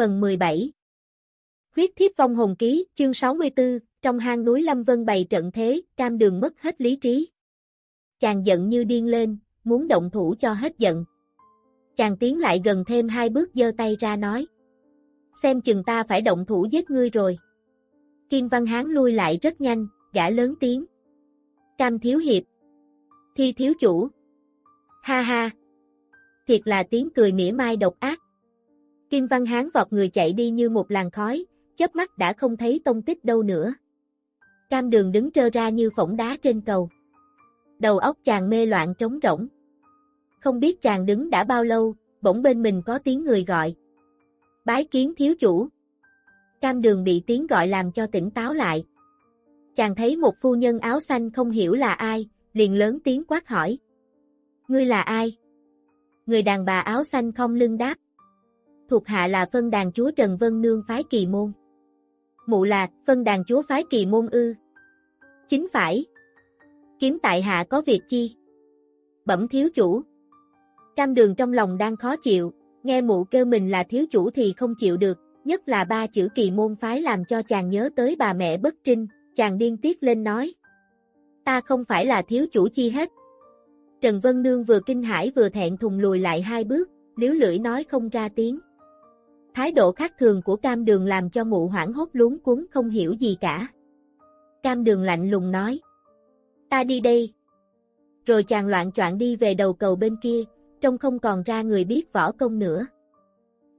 Phần 17 Huyết thiếp vong hồn ký, chương 64, trong hang núi Lâm Vân bày trận thế, cam đường mất hết lý trí. Chàng giận như điên lên, muốn động thủ cho hết giận. Chàng tiến lại gần thêm hai bước giơ tay ra nói. Xem chừng ta phải động thủ giết ngươi rồi. Kim Văn Hán lui lại rất nhanh, gã lớn tiếng. Cam thiếu hiệp. Thi thiếu chủ. Ha ha. Thiệt là tiếng cười mỉa mai độc ác. Kim Văn Hán vọt người chạy đi như một làn khói, chớp mắt đã không thấy tông tích đâu nữa. Cam đường đứng trơ ra như phỏng đá trên cầu. Đầu óc chàng mê loạn trống rỗng. Không biết chàng đứng đã bao lâu, bỗng bên mình có tiếng người gọi. Bái kiến thiếu chủ. Cam đường bị tiếng gọi làm cho tỉnh táo lại. Chàng thấy một phu nhân áo xanh không hiểu là ai, liền lớn tiếng quát hỏi. Ngươi là ai? Người đàn bà áo xanh không lưng đáp thuộc hạ là phân đàn chúa Trần Vân Nương phái kỳ môn. Mụ là, phân đàn chúa phái kỳ môn ư. Chính phải. Kiếm tại hạ có việc chi? Bẩm thiếu chủ. Cam đường trong lòng đang khó chịu, nghe mụ kêu mình là thiếu chủ thì không chịu được, nhất là ba chữ kỳ môn phái làm cho chàng nhớ tới bà mẹ bất trinh, chàng điên tiết lên nói. Ta không phải là thiếu chủ chi hết. Trần Vân Nương vừa kinh hãi vừa thẹn thùng lùi lại hai bước, liếu lưỡi nói không ra tiếng. Thái độ khác thường của cam đường làm cho mụ hoảng hốt luống cuốn không hiểu gì cả. Cam đường lạnh lùng nói. Ta đi đây. Rồi chàng loạn choạng đi về đầu cầu bên kia, trông không còn ra người biết võ công nữa.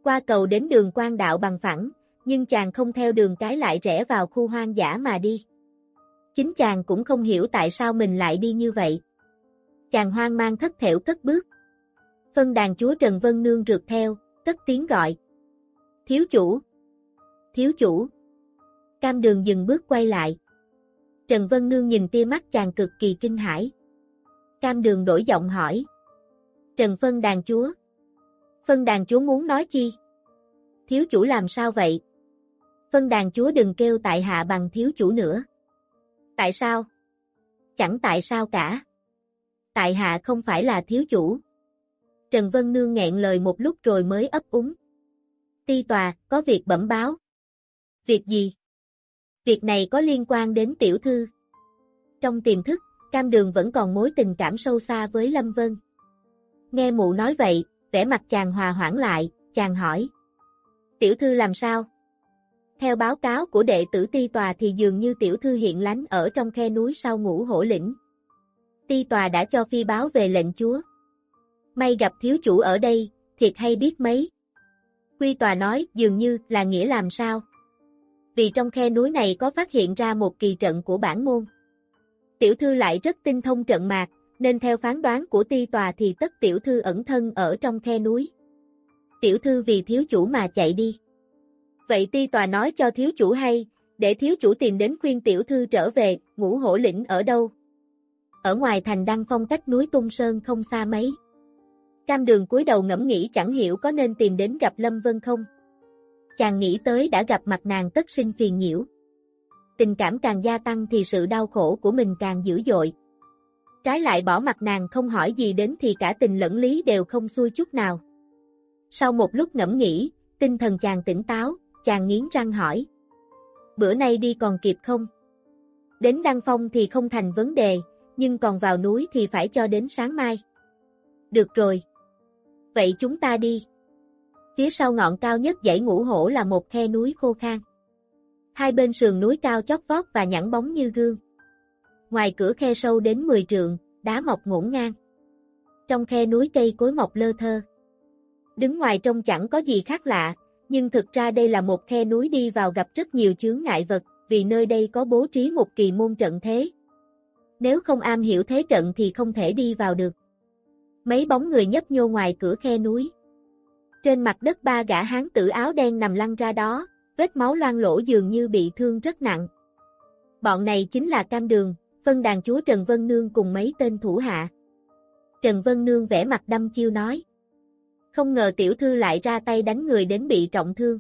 Qua cầu đến đường quan đạo bằng phẳng, nhưng chàng không theo đường cái lại rẽ vào khu hoang dã mà đi. Chính chàng cũng không hiểu tại sao mình lại đi như vậy. Chàng hoang mang thất thểu cất bước. Phân đàn chúa Trần Vân Nương rượt theo, cất tiếng gọi. Thiếu chủ! Thiếu chủ! Cam đường dừng bước quay lại. Trần Vân Nương nhìn tia mắt chàng cực kỳ kinh hãi. Cam đường đổi giọng hỏi. Trần Phân đàn chúa. Phân đàn chúa muốn nói chi? Thiếu chủ làm sao vậy? Phân đàn chúa đừng kêu tại hạ bằng thiếu chủ nữa. Tại sao? Chẳng tại sao cả. Tại hạ không phải là thiếu chủ. Trần Vân Nương nghẹn lời một lúc rồi mới ấp úng. Ti tòa, có việc bẩm báo. Việc gì? Việc này có liên quan đến tiểu thư. Trong tiềm thức, Cam Đường vẫn còn mối tình cảm sâu xa với Lâm Vân. Nghe mụ nói vậy, vẻ mặt chàng hòa hoãn lại, chàng hỏi. Tiểu thư làm sao? Theo báo cáo của đệ tử ti tòa thì dường như tiểu thư hiện lánh ở trong khe núi sau ngũ hổ lĩnh. Ti tòa đã cho phi báo về lệnh chúa. May gặp thiếu chủ ở đây, thiệt hay biết mấy. Quy tòa nói dường như là nghĩa làm sao. Vì trong khe núi này có phát hiện ra một kỳ trận của bản môn. Tiểu thư lại rất tinh thông trận mạc, nên theo phán đoán của ti tòa thì tất tiểu thư ẩn thân ở trong khe núi. Tiểu thư vì thiếu chủ mà chạy đi. Vậy ti tòa nói cho thiếu chủ hay, để thiếu chủ tìm đến khuyên tiểu thư trở về, ngũ hổ lĩnh ở đâu? Ở ngoài thành đăng phong cách núi Tung Sơn không xa mấy. Cam đường cúi đầu ngẫm nghĩ chẳng hiểu có nên tìm đến gặp Lâm Vân không. Chàng nghĩ tới đã gặp mặt nàng tất sinh phiền nhiễu. Tình cảm càng gia tăng thì sự đau khổ của mình càng dữ dội. Trái lại bỏ mặt nàng không hỏi gì đến thì cả tình lẫn lý đều không xuôi chút nào. Sau một lúc ngẫm nghĩ, tinh thần chàng tỉnh táo, chàng nghiến răng hỏi. Bữa nay đi còn kịp không? Đến Đăng Phong thì không thành vấn đề, nhưng còn vào núi thì phải cho đến sáng mai. Được rồi. Vậy chúng ta đi. Phía sau ngọn cao nhất dãy ngũ hổ là một khe núi khô khan. Hai bên sườn núi cao chót vót và nhẵn bóng như gương. Ngoài cửa khe sâu đến 10 trượng, đá mọc ngổn ngang. Trong khe núi cây cối mọc lơ thơ. Đứng ngoài trông chẳng có gì khác lạ, nhưng thực ra đây là một khe núi đi vào gặp rất nhiều chướng ngại vật, vì nơi đây có bố trí một kỳ môn trận thế. Nếu không am hiểu thế trận thì không thể đi vào được. Mấy bóng người nhấp nhô ngoài cửa khe núi. Trên mặt đất ba gã hán tử áo đen nằm lăn ra đó, vết máu loang lỗ dường như bị thương rất nặng. Bọn này chính là Cam Đường, phân đàn chúa Trần Vân Nương cùng mấy tên thủ hạ. Trần Vân Nương vẽ mặt đâm chiêu nói. Không ngờ tiểu thư lại ra tay đánh người đến bị trọng thương.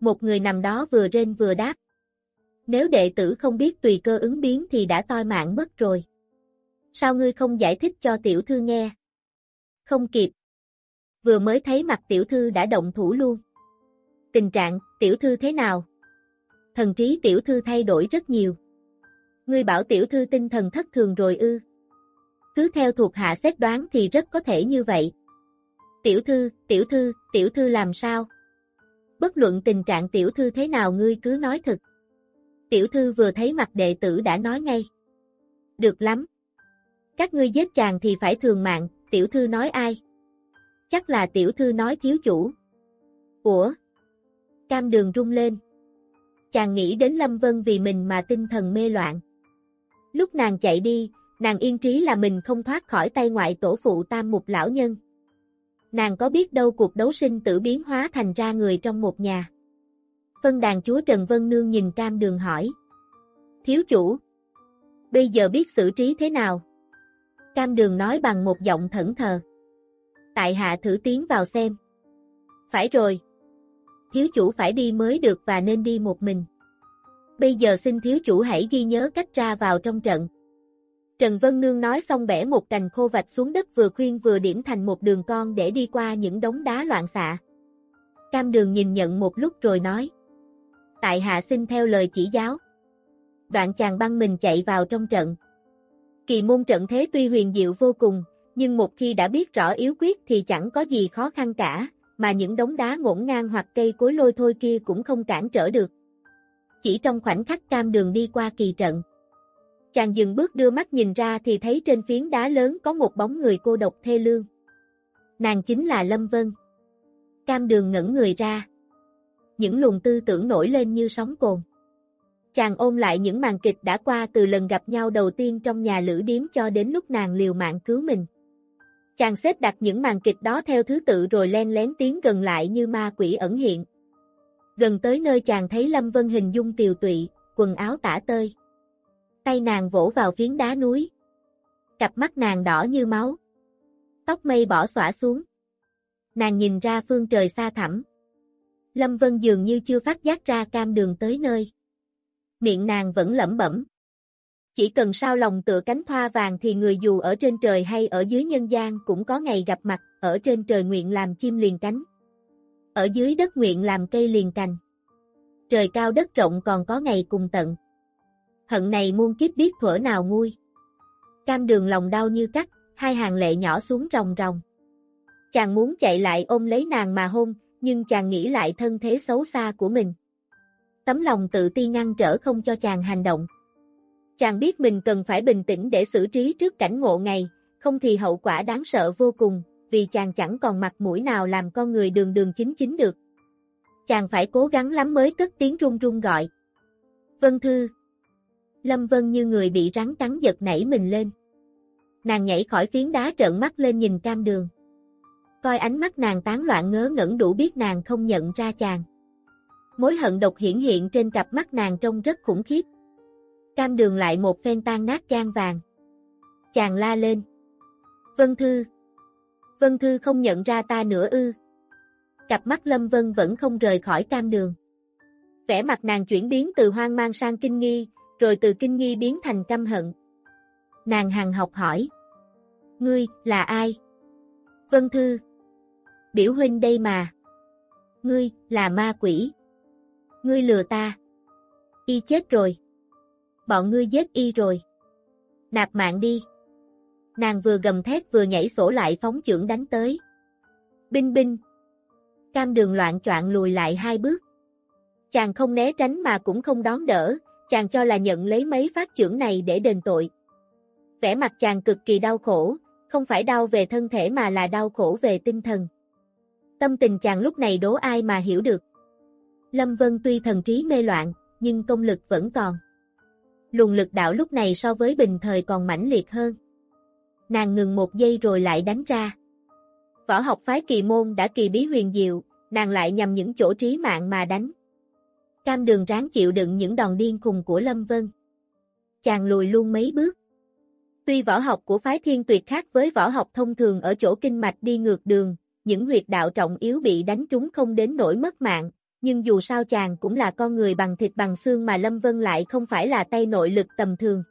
Một người nằm đó vừa rên vừa đáp. Nếu đệ tử không biết tùy cơ ứng biến thì đã toi mạng mất rồi. Sao ngươi không giải thích cho tiểu thư nghe? Không kịp. Vừa mới thấy mặt tiểu thư đã động thủ luôn. Tình trạng, tiểu thư thế nào? Thần trí tiểu thư thay đổi rất nhiều. Ngươi bảo tiểu thư tinh thần thất thường rồi ư. Cứ theo thuộc hạ xét đoán thì rất có thể như vậy. Tiểu thư, tiểu thư, tiểu thư làm sao? Bất luận tình trạng tiểu thư thế nào ngươi cứ nói thật. Tiểu thư vừa thấy mặt đệ tử đã nói ngay. Được lắm. Các ngươi giết chàng thì phải thường mạng, tiểu thư nói ai? Chắc là tiểu thư nói thiếu chủ. Ủa? Cam đường rung lên. Chàng nghĩ đến Lâm Vân vì mình mà tinh thần mê loạn. Lúc nàng chạy đi, nàng yên trí là mình không thoát khỏi tay ngoại tổ phụ tam mục lão nhân. Nàng có biết đâu cuộc đấu sinh tử biến hóa thành ra người trong một nhà. Phân đàn chúa Trần Vân Nương nhìn cam đường hỏi. Thiếu chủ. Bây giờ biết xử trí thế nào? Cam đường nói bằng một giọng thẫn thờ. Tại hạ thử tiến vào xem. Phải rồi. Thiếu chủ phải đi mới được và nên đi một mình. Bây giờ xin thiếu chủ hãy ghi nhớ cách ra vào trong trận. Trần Vân Nương nói xong bẻ một cành khô vạch xuống đất vừa khuyên vừa điểm thành một đường con để đi qua những đống đá loạn xạ. Cam đường nhìn nhận một lúc rồi nói. Tại hạ xin theo lời chỉ giáo. Đoạn chàng băng mình chạy vào trong trận. Kỳ môn trận thế tuy huyền diệu vô cùng, nhưng một khi đã biết rõ yếu quyết thì chẳng có gì khó khăn cả, mà những đống đá ngổn ngang hoặc cây cối lôi thôi kia cũng không cản trở được. Chỉ trong khoảnh khắc cam đường đi qua kỳ trận. Chàng dừng bước đưa mắt nhìn ra thì thấy trên phiến đá lớn có một bóng người cô độc thê lương. Nàng chính là Lâm Vân. Cam đường ngẩn người ra. Những luồng tư tưởng nổi lên như sóng cồn. Chàng ôm lại những màn kịch đã qua từ lần gặp nhau đầu tiên trong nhà lữ điếm cho đến lúc nàng liều mạng cứu mình. Chàng xếp đặt những màn kịch đó theo thứ tự rồi len lén tiến gần lại như ma quỷ ẩn hiện. Gần tới nơi chàng thấy Lâm Vân hình dung tiều tụy, quần áo tả tơi. Tay nàng vỗ vào phiến đá núi. Cặp mắt nàng đỏ như máu. Tóc mây bỏ xõa xuống. Nàng nhìn ra phương trời xa thẳm. Lâm Vân dường như chưa phát giác ra cam đường tới nơi. Miệng nàng vẫn lẩm bẩm. Chỉ cần sao lòng tựa cánh hoa vàng thì người dù ở trên trời hay ở dưới nhân gian cũng có ngày gặp mặt, ở trên trời nguyện làm chim liền cánh. Ở dưới đất nguyện làm cây liền cành. Trời cao đất rộng còn có ngày cùng tận. Hận này muôn kiếp biết thuở nào nguôi. Cam đường lòng đau như cắt, hai hàng lệ nhỏ xuống ròng ròng. Chàng muốn chạy lại ôm lấy nàng mà hôn, nhưng chàng nghĩ lại thân thế xấu xa của mình. Tấm lòng tự ti ngăn trở không cho chàng hành động. Chàng biết mình cần phải bình tĩnh để xử trí trước cảnh ngộ ngày, không thì hậu quả đáng sợ vô cùng, vì chàng chẳng còn mặt mũi nào làm con người đường đường chính chính được. Chàng phải cố gắng lắm mới cất tiếng run run gọi. Vân Thư. Lâm Vân như người bị rắn cắn giật nảy mình lên. Nàng nhảy khỏi phiến đá trợn mắt lên nhìn cam đường. Coi ánh mắt nàng tán loạn ngớ ngẩn đủ biết nàng không nhận ra chàng. Mối hận độc hiển hiện trên cặp mắt nàng trông rất khủng khiếp. Cam đường lại một phen tan nát gan vàng. Chàng la lên. Vân Thư. Vân Thư không nhận ra ta nữa ư. Cặp mắt Lâm Vân vẫn không rời khỏi cam đường. Vẻ mặt nàng chuyển biến từ hoang mang sang kinh nghi, rồi từ kinh nghi biến thành căm hận. Nàng hằng học hỏi. Ngươi, là ai? Vân Thư. Biểu huynh đây mà. Ngươi, là ma quỷ. Ngươi lừa ta. Y chết rồi. Bọn ngươi giết y rồi. Nạp mạng đi. Nàng vừa gầm thét vừa nhảy sổ lại phóng chưởng đánh tới. Binh binh. Cam đường loạn choạng lùi lại hai bước. Chàng không né tránh mà cũng không đón đỡ, chàng cho là nhận lấy mấy phát chưởng này để đền tội. Vẻ mặt chàng cực kỳ đau khổ, không phải đau về thân thể mà là đau khổ về tinh thần. Tâm tình chàng lúc này đố ai mà hiểu được. Lâm Vân tuy thần trí mê loạn, nhưng công lực vẫn còn. Luồng lực đạo lúc này so với bình thời còn mãnh liệt hơn. Nàng ngừng một giây rồi lại đánh ra. Võ học phái kỳ môn đã kỳ bí huyền diệu, nàng lại nhằm những chỗ trí mạng mà đánh. Cam đường ráng chịu đựng những đòn điên khùng của Lâm Vân. Chàng lùi luôn mấy bước. Tuy võ học của phái thiên tuyệt khác với võ học thông thường ở chỗ kinh mạch đi ngược đường, những huyệt đạo trọng yếu bị đánh trúng không đến nỗi mất mạng, nhưng dù sao chàng cũng là con người bằng thịt bằng xương mà Lâm Vân lại không phải là tay nội lực tầm thường.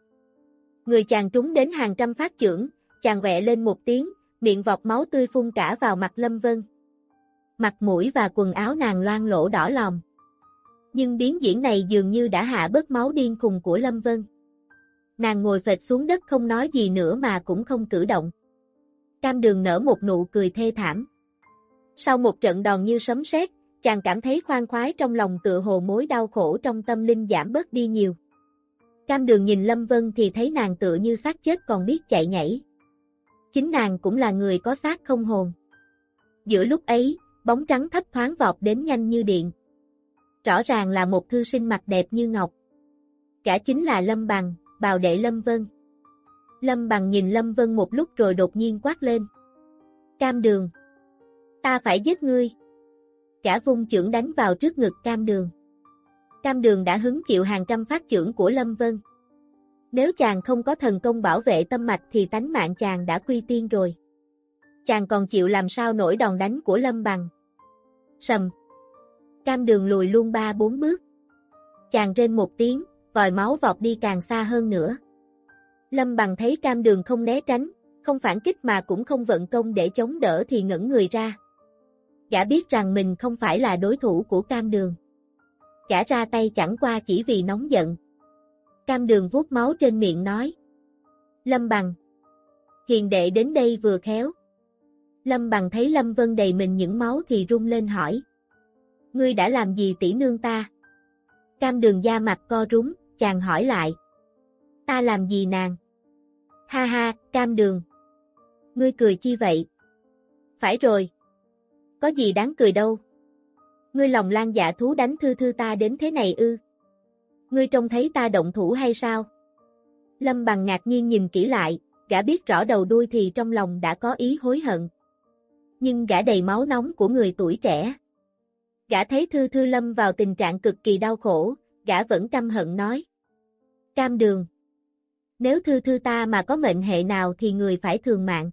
Người chàng trúng đến hàng trăm phát chưởng, chàng vẹ lên một tiếng, miệng vọt máu tươi phun cả vào mặt Lâm Vân. Mặt mũi và quần áo nàng loang lỗ đỏ lòm. Nhưng biến diễn này dường như đã hạ bớt máu điên khùng của Lâm Vân. Nàng ngồi phệt xuống đất không nói gì nữa mà cũng không cử động. Cam đường nở một nụ cười thê thảm. Sau một trận đòn như sấm sét, chàng cảm thấy khoan khoái trong lòng tựa hồ mối đau khổ trong tâm linh giảm bớt đi nhiều. Cam đường nhìn Lâm Vân thì thấy nàng tựa như xác chết còn biết chạy nhảy. Chính nàng cũng là người có xác không hồn. Giữa lúc ấy, bóng trắng thấp thoáng vọt đến nhanh như điện. Rõ ràng là một thư sinh mặt đẹp như ngọc. Cả chính là Lâm Bằng, bào đệ Lâm Vân. Lâm Bằng nhìn Lâm Vân một lúc rồi đột nhiên quát lên. Cam đường. Ta phải giết ngươi. Cả vung chưởng đánh vào trước ngực cam đường. Cam đường đã hứng chịu hàng trăm phát chưởng của Lâm Vân. Nếu chàng không có thần công bảo vệ tâm mạch thì tánh mạng chàng đã quy tiên rồi. Chàng còn chịu làm sao nổi đòn đánh của Lâm Bằng. Sầm. Cam đường lùi luôn ba bốn bước. Chàng rên một tiếng, vòi máu vọt đi càng xa hơn nữa. Lâm Bằng thấy cam đường không né tránh, không phản kích mà cũng không vận công để chống đỡ thì ngẩn người ra. Gã biết rằng mình không phải là đối thủ của cam đường. Gã ra tay chẳng qua chỉ vì nóng giận. Cam đường vuốt máu trên miệng nói. Lâm Bằng. Hiền đệ đến đây vừa khéo. Lâm Bằng thấy Lâm Vân đầy mình những máu thì rung lên hỏi. Ngươi đã làm gì tỷ nương ta? Cam đường da mặt co rúng, chàng hỏi lại. Ta làm gì nàng? Ha ha, cam đường. Ngươi cười chi vậy? Phải rồi. Có gì đáng cười đâu. Ngươi lòng lan dạ thú đánh thư thư ta đến thế này ư? Ngươi trông thấy ta động thủ hay sao? Lâm bằng ngạc nhiên nhìn kỹ lại, gã biết rõ đầu đuôi thì trong lòng đã có ý hối hận. Nhưng gã đầy máu nóng của người tuổi trẻ. Gã thấy Thư Thư Lâm vào tình trạng cực kỳ đau khổ, gã vẫn căm hận nói. Cam đường. Nếu Thư Thư ta mà có mệnh hệ nào thì người phải thường mạng.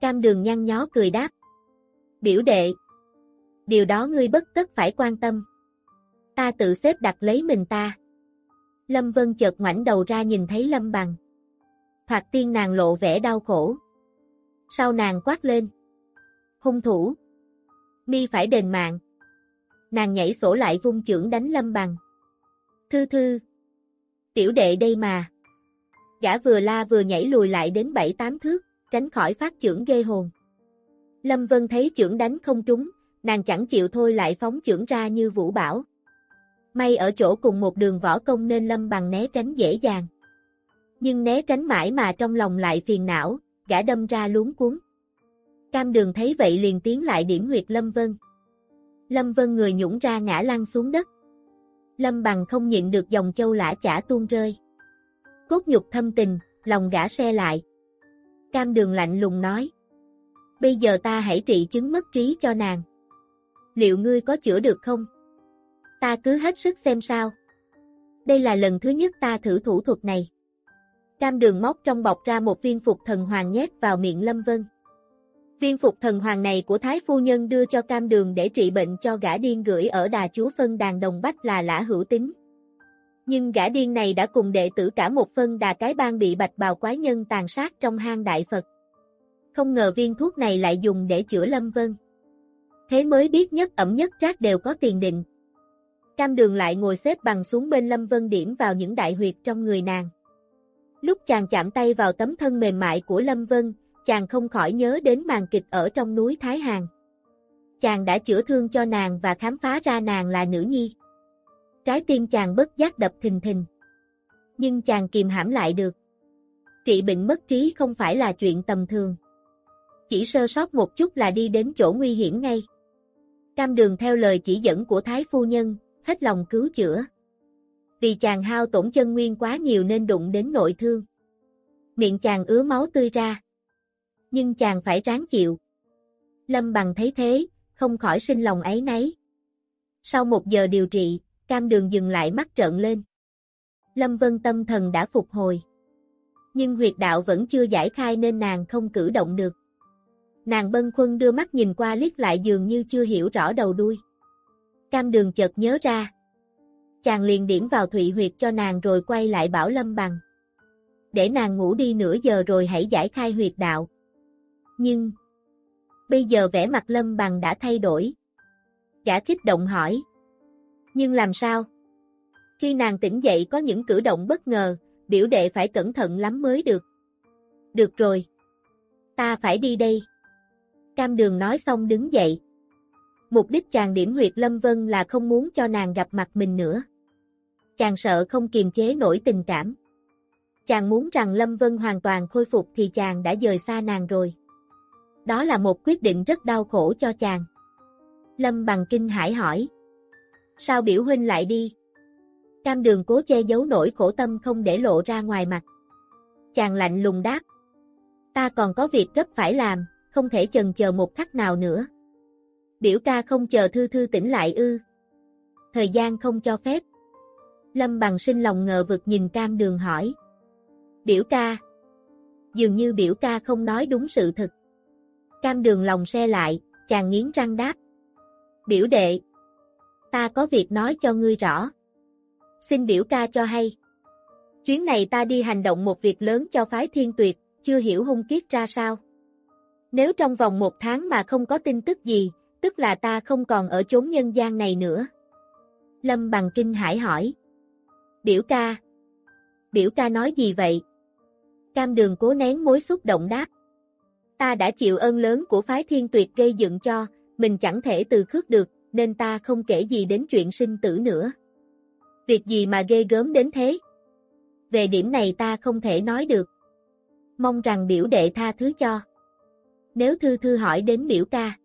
Cam đường nhăn nhó cười đáp. Biểu đệ. Điều đó ngươi bất tất phải quan tâm. Ta tự xếp đặt lấy mình ta. Lâm Vân chợt ngoảnh đầu ra nhìn thấy Lâm Bằng. Thoạt tiên nàng lộ vẻ đau khổ. Sau nàng quát lên. Hung thủ. Mi phải đền mạng nàng nhảy sổ lại vung chưởng đánh Lâm Bằng. Thư thư. Tiểu đệ đây mà. Gã vừa la vừa nhảy lùi lại đến bảy tám thước, tránh khỏi phát chưởng ghê hồn. Lâm Vân thấy chưởng đánh không trúng, nàng chẳng chịu thôi lại phóng chưởng ra như vũ bảo. May ở chỗ cùng một đường võ công nên Lâm Bằng né tránh dễ dàng. Nhưng né tránh mãi mà trong lòng lại phiền não, gã đâm ra luống cuốn. Cam đường thấy vậy liền tiến lại điểm huyệt Lâm Vân. Lâm Vân người nhũng ra ngã lăn xuống đất. Lâm bằng không nhịn được dòng châu lã chả tuôn rơi. Cốt nhục thâm tình, lòng gã xe lại. Cam đường lạnh lùng nói. Bây giờ ta hãy trị chứng mất trí cho nàng. Liệu ngươi có chữa được không? Ta cứ hết sức xem sao. Đây là lần thứ nhất ta thử thủ thuật này. Cam đường móc trong bọc ra một viên phục thần hoàng nhét vào miệng Lâm Vân. Viên phục thần hoàng này của Thái Phu Nhân đưa cho cam đường để trị bệnh cho gã điên gửi ở đà chúa phân đàn đồng bách là lã hữu tính. Nhưng gã điên này đã cùng đệ tử cả một phân đà cái bang bị bạch bào quái nhân tàn sát trong hang đại Phật. Không ngờ viên thuốc này lại dùng để chữa Lâm Vân. Thế mới biết nhất ẩm nhất rác đều có tiền định. Cam đường lại ngồi xếp bằng xuống bên Lâm Vân điểm vào những đại huyệt trong người nàng. Lúc chàng chạm tay vào tấm thân mềm mại của Lâm Vân, chàng không khỏi nhớ đến màn kịch ở trong núi Thái Hàn. Chàng đã chữa thương cho nàng và khám phá ra nàng là nữ nhi. Trái tim chàng bất giác đập thình thình. Nhưng chàng kìm hãm lại được. Trị bệnh mất trí không phải là chuyện tầm thường. Chỉ sơ sót một chút là đi đến chỗ nguy hiểm ngay. Cam đường theo lời chỉ dẫn của Thái Phu Nhân, hết lòng cứu chữa. Vì chàng hao tổn chân nguyên quá nhiều nên đụng đến nội thương. Miệng chàng ứa máu tươi ra nhưng chàng phải ráng chịu. Lâm bằng thấy thế, không khỏi sinh lòng ấy nấy. Sau một giờ điều trị, cam đường dừng lại mắt trợn lên. Lâm Vân tâm thần đã phục hồi. Nhưng huyệt đạo vẫn chưa giải khai nên nàng không cử động được. Nàng bân khuân đưa mắt nhìn qua liếc lại dường như chưa hiểu rõ đầu đuôi. Cam đường chợt nhớ ra. Chàng liền điểm vào thụy huyệt cho nàng rồi quay lại bảo Lâm bằng. Để nàng ngủ đi nửa giờ rồi hãy giải khai huyệt đạo. Nhưng, bây giờ vẻ mặt Lâm bằng đã thay đổi. Gã kích động hỏi. Nhưng làm sao? Khi nàng tỉnh dậy có những cử động bất ngờ, biểu đệ phải cẩn thận lắm mới được. Được rồi. Ta phải đi đây. Cam đường nói xong đứng dậy. Mục đích chàng điểm huyệt Lâm Vân là không muốn cho nàng gặp mặt mình nữa. Chàng sợ không kiềm chế nổi tình cảm. Chàng muốn rằng Lâm Vân hoàn toàn khôi phục thì chàng đã rời xa nàng rồi. Đó là một quyết định rất đau khổ cho chàng. Lâm bằng kinh hải hỏi. Sao biểu huynh lại đi? Cam đường cố che giấu nỗi khổ tâm không để lộ ra ngoài mặt. Chàng lạnh lùng đáp. Ta còn có việc gấp phải làm, không thể chần chờ một khắc nào nữa. Biểu ca không chờ thư thư tỉnh lại ư. Thời gian không cho phép. Lâm bằng sinh lòng ngờ vực nhìn cam đường hỏi. Biểu ca. Dường như biểu ca không nói đúng sự thật. Cam đường lòng xe lại, chàng nghiến răng đáp. Biểu đệ. Ta có việc nói cho ngươi rõ. Xin biểu ca cho hay. Chuyến này ta đi hành động một việc lớn cho phái thiên tuyệt, chưa hiểu hung kiết ra sao. Nếu trong vòng một tháng mà không có tin tức gì, tức là ta không còn ở chốn nhân gian này nữa. Lâm bằng kinh hải hỏi. Biểu ca. Biểu ca nói gì vậy? Cam đường cố nén mối xúc động đáp. Ta đã chịu ơn lớn của phái thiên tuyệt gây dựng cho, mình chẳng thể từ khước được, nên ta không kể gì đến chuyện sinh tử nữa. Việc gì mà ghê gớm đến thế? Về điểm này ta không thể nói được. Mong rằng biểu đệ tha thứ cho. Nếu thư thư hỏi đến biểu ca.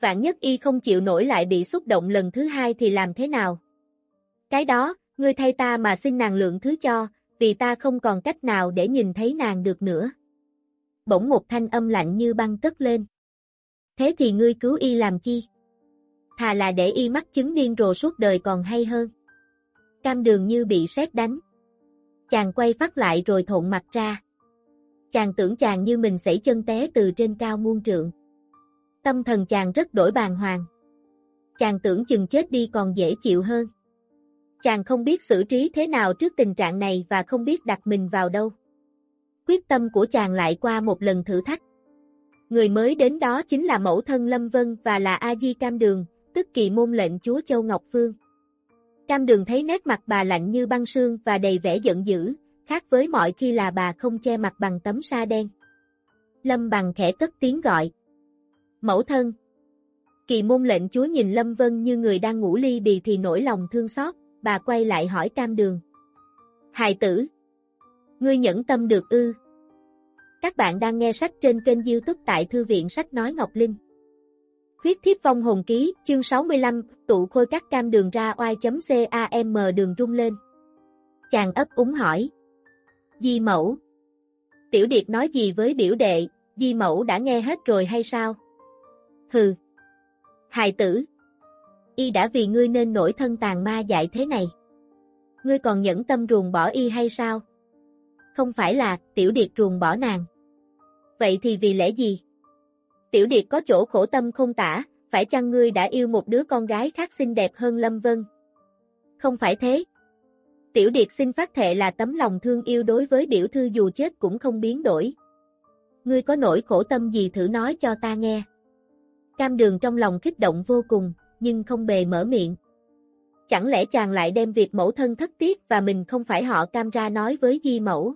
Vạn nhất y không chịu nổi lại bị xúc động lần thứ hai thì làm thế nào? Cái đó, ngươi thay ta mà xin nàng lượng thứ cho, vì ta không còn cách nào để nhìn thấy nàng được nữa. Bỗng một thanh âm lạnh như băng cất lên. Thế thì ngươi cứu y làm chi? Thà là để y mắc chứng điên rồ suốt đời còn hay hơn. Cam đường như bị sét đánh. Chàng quay phát lại rồi thộn mặt ra. Chàng tưởng chàng như mình xảy chân té từ trên cao muôn trượng. Tâm thần chàng rất đổi bàng hoàng. Chàng tưởng chừng chết đi còn dễ chịu hơn. Chàng không biết xử trí thế nào trước tình trạng này và không biết đặt mình vào đâu. Quyết tâm của chàng lại qua một lần thử thách. Người mới đến đó chính là mẫu thân Lâm Vân và là A-di Cam Đường, tức kỳ môn lệnh chúa Châu Ngọc Phương. Cam Đường thấy nét mặt bà lạnh như băng sương và đầy vẻ giận dữ, khác với mọi khi là bà không che mặt bằng tấm sa đen. Lâm bằng khẽ cất tiếng gọi. Mẫu thân. Kỳ môn lệnh chúa nhìn Lâm Vân như người đang ngủ ly bì thì nổi lòng thương xót, bà quay lại hỏi cam đường. Hài tử. Ngươi nhẫn tâm được ư. Các bạn đang nghe sách trên kênh youtube tại Thư viện Sách Nói Ngọc Linh. Huyết thiếp vong hồn ký, chương 65, tụ khôi các cam đường ra oai.cam đường rung lên. Chàng ấp úng hỏi. Di mẫu. Tiểu Điệt nói gì với biểu đệ, Di mẫu đã nghe hết rồi hay sao? Hừ. Hài tử. Y đã vì ngươi nên nổi thân tàn ma dại thế này. Ngươi còn nhẫn tâm ruồng bỏ y hay sao? Không phải là, tiểu điệt ruồng bỏ nàng. Vậy thì vì lẽ gì? Tiểu điệt có chỗ khổ tâm không tả, phải chăng ngươi đã yêu một đứa con gái khác xinh đẹp hơn Lâm Vân? Không phải thế. Tiểu điệt xin phát thệ là tấm lòng thương yêu đối với biểu thư dù chết cũng không biến đổi. Ngươi có nỗi khổ tâm gì thử nói cho ta nghe. Cam đường trong lòng kích động vô cùng, nhưng không bề mở miệng. Chẳng lẽ chàng lại đem việc mẫu thân thất tiếc và mình không phải họ cam ra nói với di mẫu?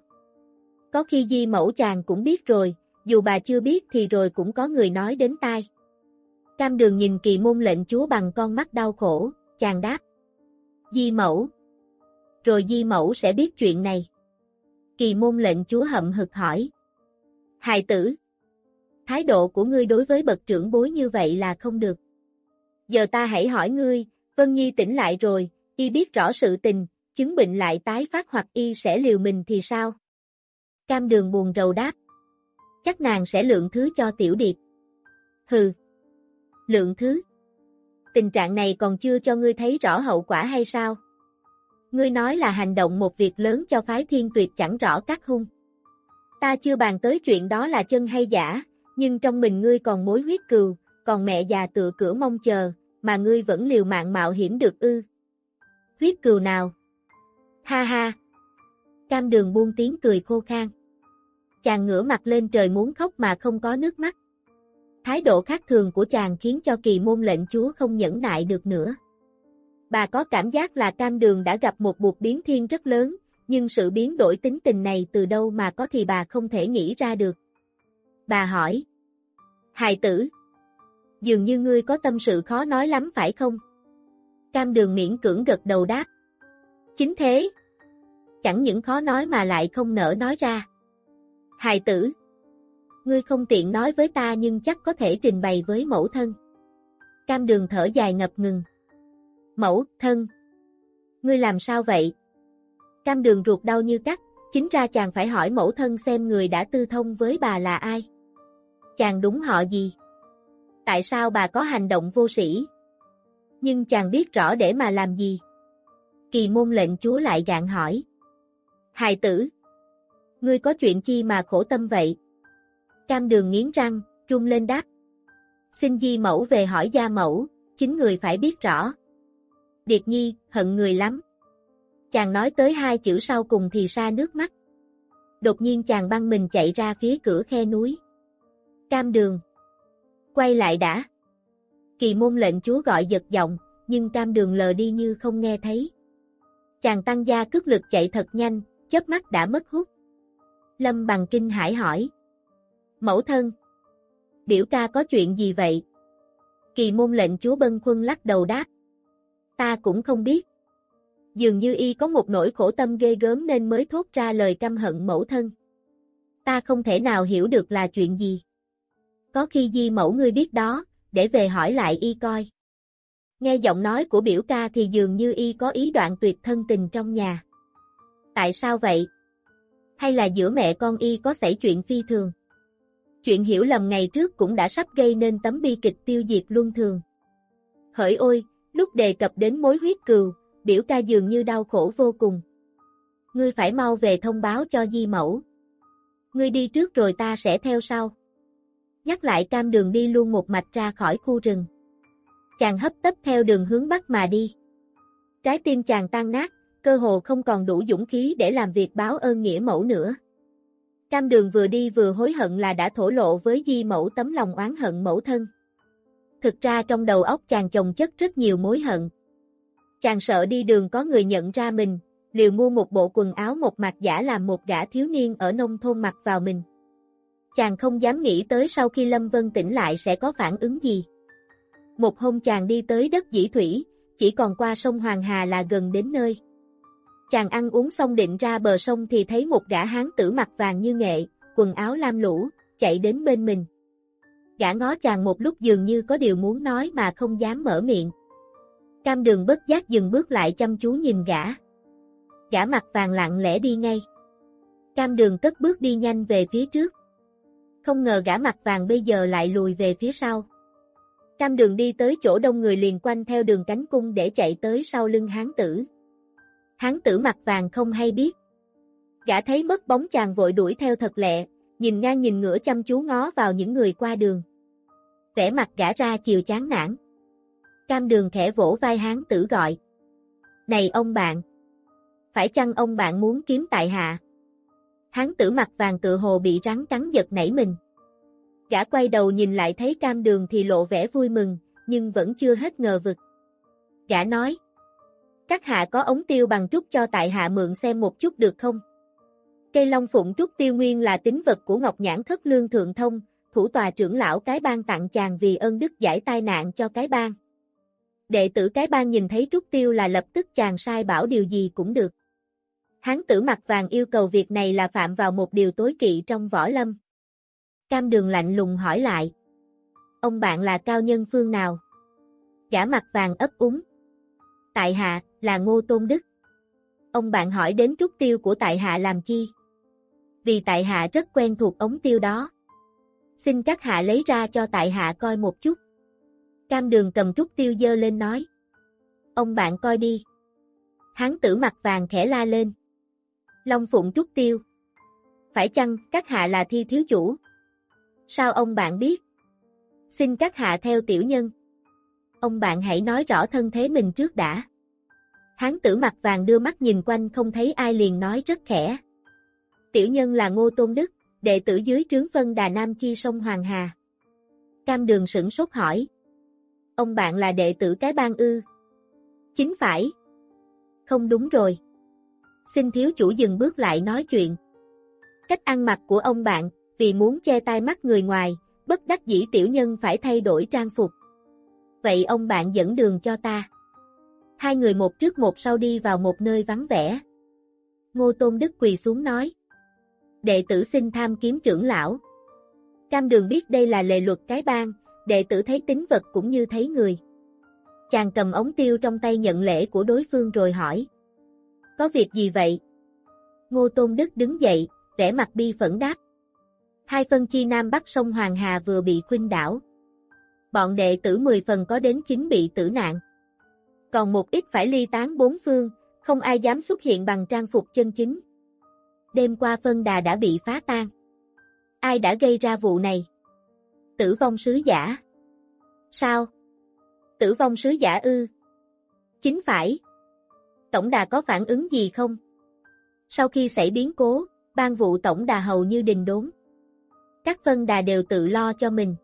Có khi di mẫu chàng cũng biết rồi, dù bà chưa biết thì rồi cũng có người nói đến tai. Cam đường nhìn kỳ môn lệnh chúa bằng con mắt đau khổ, chàng đáp. Di mẫu. Rồi di mẫu sẽ biết chuyện này. Kỳ môn lệnh chúa hậm hực hỏi. Hài tử. Thái độ của ngươi đối với bậc trưởng bối như vậy là không được. Giờ ta hãy hỏi ngươi, Vân Nhi tỉnh lại rồi, y biết rõ sự tình, chứng bệnh lại tái phát hoặc y sẽ liều mình thì sao? Cam đường buồn rầu đáp chắc nàng sẽ lượng thứ cho tiểu điệp. Hừ. Lượng thứ. Tình trạng này còn chưa cho ngươi thấy rõ hậu quả hay sao? Ngươi nói là hành động một việc lớn cho phái thiên tuyệt chẳng rõ các hung. Ta chưa bàn tới chuyện đó là chân hay giả, nhưng trong mình ngươi còn mối huyết cừu, còn mẹ già tựa cửa mong chờ, mà ngươi vẫn liều mạng mạo hiểm được ư. Huyết cừu nào? Ha ha! Cam đường buông tiếng cười khô khan. Chàng ngửa mặt lên trời muốn khóc mà không có nước mắt. Thái độ khác thường của chàng khiến cho kỳ môn lệnh chúa không nhẫn nại được nữa. Bà có cảm giác là cam đường đã gặp một buộc biến thiên rất lớn, nhưng sự biến đổi tính tình này từ đâu mà có thì bà không thể nghĩ ra được. Bà hỏi. Hài tử. Dường như ngươi có tâm sự khó nói lắm phải không? Cam đường miễn cưỡng gật đầu đáp. Chính thế. Chẳng những khó nói mà lại không nỡ nói ra. Hài tử. Ngươi không tiện nói với ta nhưng chắc có thể trình bày với mẫu thân. Cam đường thở dài ngập ngừng. Mẫu, thân. Ngươi làm sao vậy? Cam đường ruột đau như cắt, chính ra chàng phải hỏi mẫu thân xem người đã tư thông với bà là ai. Chàng đúng họ gì? Tại sao bà có hành động vô sĩ? Nhưng chàng biết rõ để mà làm gì? Kỳ môn lệnh chúa lại gạn hỏi. Hài tử! Ngươi có chuyện chi mà khổ tâm vậy? Cam đường nghiến răng, trung lên đáp. Xin di mẫu về hỏi gia mẫu, chính người phải biết rõ. Điệt nhi, hận người lắm. Chàng nói tới hai chữ sau cùng thì ra nước mắt. Đột nhiên chàng băng mình chạy ra phía cửa khe núi. Cam đường. Quay lại đã. Kỳ môn lệnh chúa gọi giật giọng, nhưng cam đường lờ đi như không nghe thấy. Chàng tăng gia cước lực chạy thật nhanh, chớp mắt đã mất hút. Lâm bằng kinh hải hỏi. Mẫu thân. Biểu ca có chuyện gì vậy? Kỳ môn lệnh chúa Bân Khuân lắc đầu đáp. Ta cũng không biết. Dường như y có một nỗi khổ tâm ghê gớm nên mới thốt ra lời căm hận mẫu thân. Ta không thể nào hiểu được là chuyện gì. Có khi di mẫu ngươi biết đó, để về hỏi lại y coi. Nghe giọng nói của biểu ca thì dường như y có ý đoạn tuyệt thân tình trong nhà. Tại sao vậy? Hay là giữa mẹ con y có xảy chuyện phi thường? Chuyện hiểu lầm ngày trước cũng đã sắp gây nên tấm bi kịch tiêu diệt luân thường. Hỡi ôi, lúc đề cập đến mối huyết cừu, biểu ca dường như đau khổ vô cùng. Ngươi phải mau về thông báo cho di mẫu. Ngươi đi trước rồi ta sẽ theo sau. Nhắc lại cam đường đi luôn một mạch ra khỏi khu rừng. Chàng hấp tấp theo đường hướng bắc mà đi. Trái tim chàng tan nát, cơ hồ không còn đủ dũng khí để làm việc báo ơn nghĩa mẫu nữa. Cam đường vừa đi vừa hối hận là đã thổ lộ với di mẫu tấm lòng oán hận mẫu thân. Thực ra trong đầu óc chàng chồng chất rất nhiều mối hận. Chàng sợ đi đường có người nhận ra mình, liều mua một bộ quần áo một mặt giả làm một gã thiếu niên ở nông thôn mặc vào mình. Chàng không dám nghĩ tới sau khi Lâm Vân tỉnh lại sẽ có phản ứng gì. Một hôm chàng đi tới đất dĩ thủy, chỉ còn qua sông Hoàng Hà là gần đến nơi. Chàng ăn uống xong định ra bờ sông thì thấy một gã hán tử mặt vàng như nghệ, quần áo lam lũ, chạy đến bên mình. Gã ngó chàng một lúc dường như có điều muốn nói mà không dám mở miệng. Cam đường bất giác dừng bước lại chăm chú nhìn gã. Gã mặt vàng lặng lẽ đi ngay. Cam đường cất bước đi nhanh về phía trước. Không ngờ gã mặt vàng bây giờ lại lùi về phía sau. Cam đường đi tới chỗ đông người liền quanh theo đường cánh cung để chạy tới sau lưng hán tử. Hán tử mặt vàng không hay biết. Gã thấy mất bóng chàng vội đuổi theo thật lẹ, nhìn ngang nhìn ngửa chăm chú ngó vào những người qua đường. Vẻ mặt gã ra chiều chán nản. Cam đường khẽ vỗ vai hán tử gọi. Này ông bạn! Phải chăng ông bạn muốn kiếm tại hạ? Hán tử mặt vàng tự hồ bị rắn cắn giật nảy mình. Gã quay đầu nhìn lại thấy cam đường thì lộ vẻ vui mừng, nhưng vẫn chưa hết ngờ vực. Gã nói. Các hạ có ống tiêu bằng trúc cho tại hạ mượn xem một chút được không? Cây long phụng trúc tiêu nguyên là tính vật của Ngọc Nhãn Thất Lương Thượng Thông, thủ tòa trưởng lão cái bang tặng chàng vì ơn đức giải tai nạn cho cái bang. Đệ tử cái bang nhìn thấy trúc tiêu là lập tức chàng sai bảo điều gì cũng được. Hán tử mặt vàng yêu cầu việc này là phạm vào một điều tối kỵ trong võ lâm. Cam đường lạnh lùng hỏi lại. Ông bạn là cao nhân phương nào? Gã mặt vàng ấp úng. Tại hạ, là Ngô Tôn Đức. Ông bạn hỏi đến trúc tiêu của tại hạ làm chi? Vì tại hạ rất quen thuộc ống tiêu đó. Xin các hạ lấy ra cho tại hạ coi một chút. Cam đường cầm trúc tiêu dơ lên nói. Ông bạn coi đi. Hán tử mặt vàng khẽ la lên. Long phụng trúc tiêu. Phải chăng các hạ là thi thiếu chủ? Sao ông bạn biết? Xin các hạ theo tiểu nhân. Ông bạn hãy nói rõ thân thế mình trước đã. Hán tử mặt vàng đưa mắt nhìn quanh không thấy ai liền nói rất khẽ. Tiểu nhân là Ngô Tôn Đức, đệ tử dưới trướng vân Đà Nam Chi sông Hoàng Hà. Cam đường sửng sốt hỏi. Ông bạn là đệ tử cái bang ư? Chính phải. Không đúng rồi. Xin thiếu chủ dừng bước lại nói chuyện. Cách ăn mặc của ông bạn, vì muốn che tai mắt người ngoài, bất đắc dĩ tiểu nhân phải thay đổi trang phục. Vậy ông bạn dẫn đường cho ta. Hai người một trước một sau đi vào một nơi vắng vẻ. Ngô Tôn Đức quỳ xuống nói. Đệ tử xin tham kiếm trưởng lão. Cam đường biết đây là lệ luật cái bang, đệ tử thấy tính vật cũng như thấy người. Chàng cầm ống tiêu trong tay nhận lễ của đối phương rồi hỏi. Có việc gì vậy? Ngô Tôn Đức đứng dậy, vẻ mặt bi phẫn đáp. Hai phân chi Nam Bắc sông Hoàng Hà vừa bị khuynh đảo. Bọn đệ tử 10 phần có đến 9 bị tử nạn. Còn một ít phải ly tán bốn phương, không ai dám xuất hiện bằng trang phục chân chính. Đêm qua phân đà đã bị phá tan. Ai đã gây ra vụ này? Tử vong sứ giả. Sao? Tử vong sứ giả ư? Chính phải. Tổng đà có phản ứng gì không? Sau khi xảy biến cố, ban vụ tổng đà hầu như đình đốn. Các phân đà đều tự lo cho mình.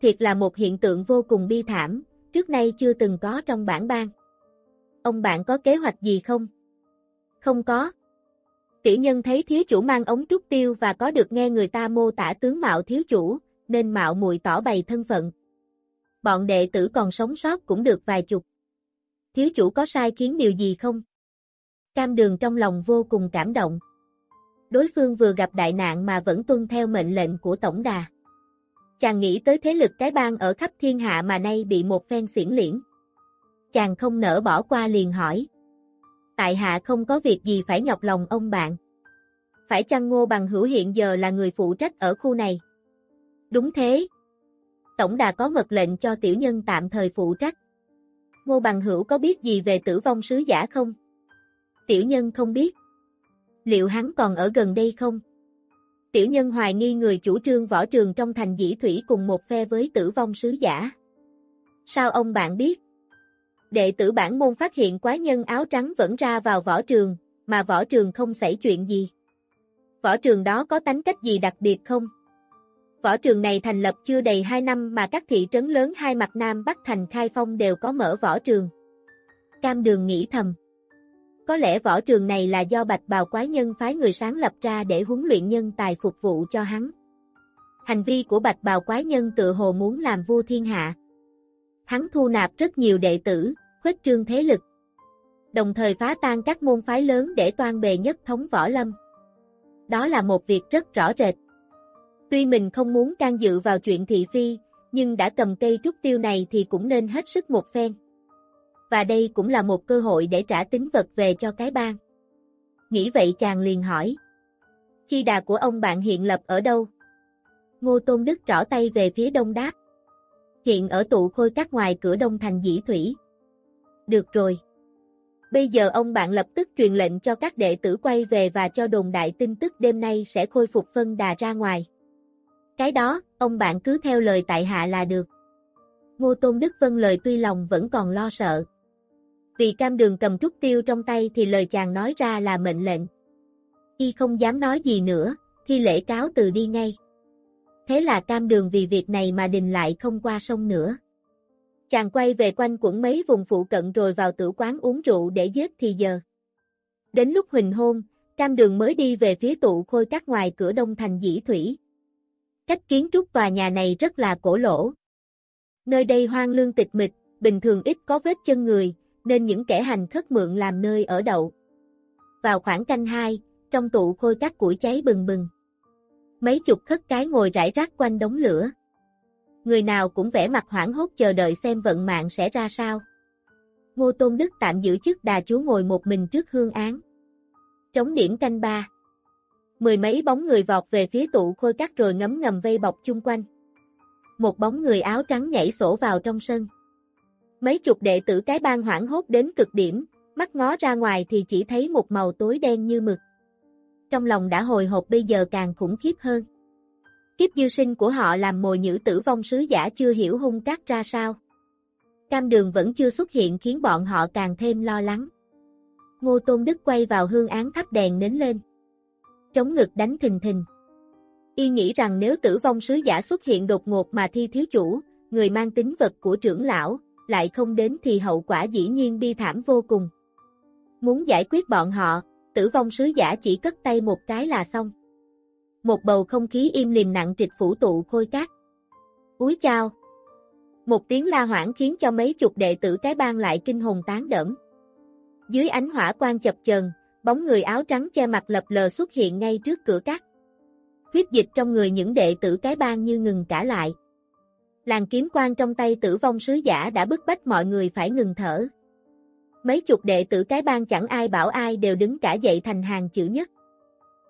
Thiệt là một hiện tượng vô cùng bi thảm, trước nay chưa từng có trong bản ban. Ông bạn có kế hoạch gì không? Không có. Tiểu nhân thấy thiếu chủ mang ống trúc tiêu và có được nghe người ta mô tả tướng mạo thiếu chủ, nên mạo muội tỏ bày thân phận. Bọn đệ tử còn sống sót cũng được vài chục. Thiếu chủ có sai khiến điều gì không? Cam đường trong lòng vô cùng cảm động. Đối phương vừa gặp đại nạn mà vẫn tuân theo mệnh lệnh của tổng đà. Chàng nghĩ tới thế lực cái bang ở khắp thiên hạ mà nay bị một phen xiển liễn. Chàng không nỡ bỏ qua liền hỏi. Tại hạ không có việc gì phải nhọc lòng ông bạn. Phải chăng ngô bằng hữu hiện giờ là người phụ trách ở khu này? Đúng thế. Tổng đà có mật lệnh cho tiểu nhân tạm thời phụ trách. Ngô bằng hữu có biết gì về tử vong sứ giả không? Tiểu nhân không biết. Liệu hắn còn ở gần đây không? Tiểu nhân hoài nghi người chủ trương võ trường trong thành dĩ thủy cùng một phe với tử vong sứ giả. Sao ông bạn biết? Đệ tử bản môn phát hiện quái nhân áo trắng vẫn ra vào võ trường, mà võ trường không xảy chuyện gì. Võ trường đó có tánh cách gì đặc biệt không? Võ trường này thành lập chưa đầy 2 năm mà các thị trấn lớn hai mặt Nam Bắc thành khai phong đều có mở võ trường. Cam đường nghĩ thầm. Có lẽ võ trường này là do bạch bào quái nhân phái người sáng lập ra để huấn luyện nhân tài phục vụ cho hắn. Hành vi của bạch bào quái nhân tự hồ muốn làm vua thiên hạ. Hắn thu nạp rất nhiều đệ tử, khuếch trương thế lực. Đồng thời phá tan các môn phái lớn để toan bề nhất thống võ lâm. Đó là một việc rất rõ rệt. Tuy mình không muốn can dự vào chuyện thị phi, nhưng đã cầm cây trúc tiêu này thì cũng nên hết sức một phen và đây cũng là một cơ hội để trả tính vật về cho cái bang. Nghĩ vậy chàng liền hỏi. Chi đà của ông bạn hiện lập ở đâu? Ngô Tôn Đức trỏ tay về phía đông đáp. Hiện ở tụ khôi các ngoài cửa đông thành dĩ thủy. Được rồi. Bây giờ ông bạn lập tức truyền lệnh cho các đệ tử quay về và cho đồn đại tin tức đêm nay sẽ khôi phục phân đà ra ngoài. Cái đó, ông bạn cứ theo lời tại hạ là được. Ngô Tôn Đức vân lời tuy lòng vẫn còn lo sợ. Vì cam đường cầm trúc tiêu trong tay thì lời chàng nói ra là mệnh lệnh. Y không dám nói gì nữa, thi lễ cáo từ đi ngay. Thế là cam đường vì việc này mà đình lại không qua sông nữa. Chàng quay về quanh quẩn mấy vùng phụ cận rồi vào tử quán uống rượu để giết thì giờ. Đến lúc huỳnh hôn, cam đường mới đi về phía tụ khôi các ngoài cửa đông thành dĩ thủy. Cách kiến trúc tòa nhà này rất là cổ lỗ. Nơi đây hoang lương tịch mịch, bình thường ít có vết chân người, nên những kẻ hành khất mượn làm nơi ở đậu. Vào khoảng canh hai, trong tụ khôi các củi cháy bừng bừng. Mấy chục khất cái ngồi rải rác quanh đống lửa. Người nào cũng vẻ mặt hoảng hốt chờ đợi xem vận mạng sẽ ra sao. Ngô Tôn Đức tạm giữ chức đà chúa ngồi một mình trước hương án. Trống điểm canh ba. Mười mấy bóng người vọt về phía tụ khôi cắt rồi ngấm ngầm vây bọc chung quanh. Một bóng người áo trắng nhảy sổ vào trong sân. Mấy chục đệ tử cái bang hoảng hốt đến cực điểm, mắt ngó ra ngoài thì chỉ thấy một màu tối đen như mực. Trong lòng đã hồi hộp bây giờ càng khủng khiếp hơn. Kiếp dư sinh của họ làm mồi nhữ tử vong sứ giả chưa hiểu hung cát ra sao. Cam đường vẫn chưa xuất hiện khiến bọn họ càng thêm lo lắng. Ngô Tôn Đức quay vào hương án thắp đèn nến lên. Trống ngực đánh thình thình. Y nghĩ rằng nếu tử vong sứ giả xuất hiện đột ngột mà thi thiếu chủ, người mang tính vật của trưởng lão, lại không đến thì hậu quả dĩ nhiên bi thảm vô cùng. Muốn giải quyết bọn họ, tử vong sứ giả chỉ cất tay một cái là xong. Một bầu không khí im lìm nặng trịch phủ tụ khôi cát. Úi chao! Một tiếng la hoảng khiến cho mấy chục đệ tử cái bang lại kinh hồn tán đẫm. Dưới ánh hỏa quang chập chờn, bóng người áo trắng che mặt lập lờ xuất hiện ngay trước cửa cát. Huyết dịch trong người những đệ tử cái bang như ngừng cả lại. Làng kiếm quan trong tay tử vong sứ giả đã bức bách mọi người phải ngừng thở. Mấy chục đệ tử cái bang chẳng ai bảo ai đều đứng cả dậy thành hàng chữ nhất.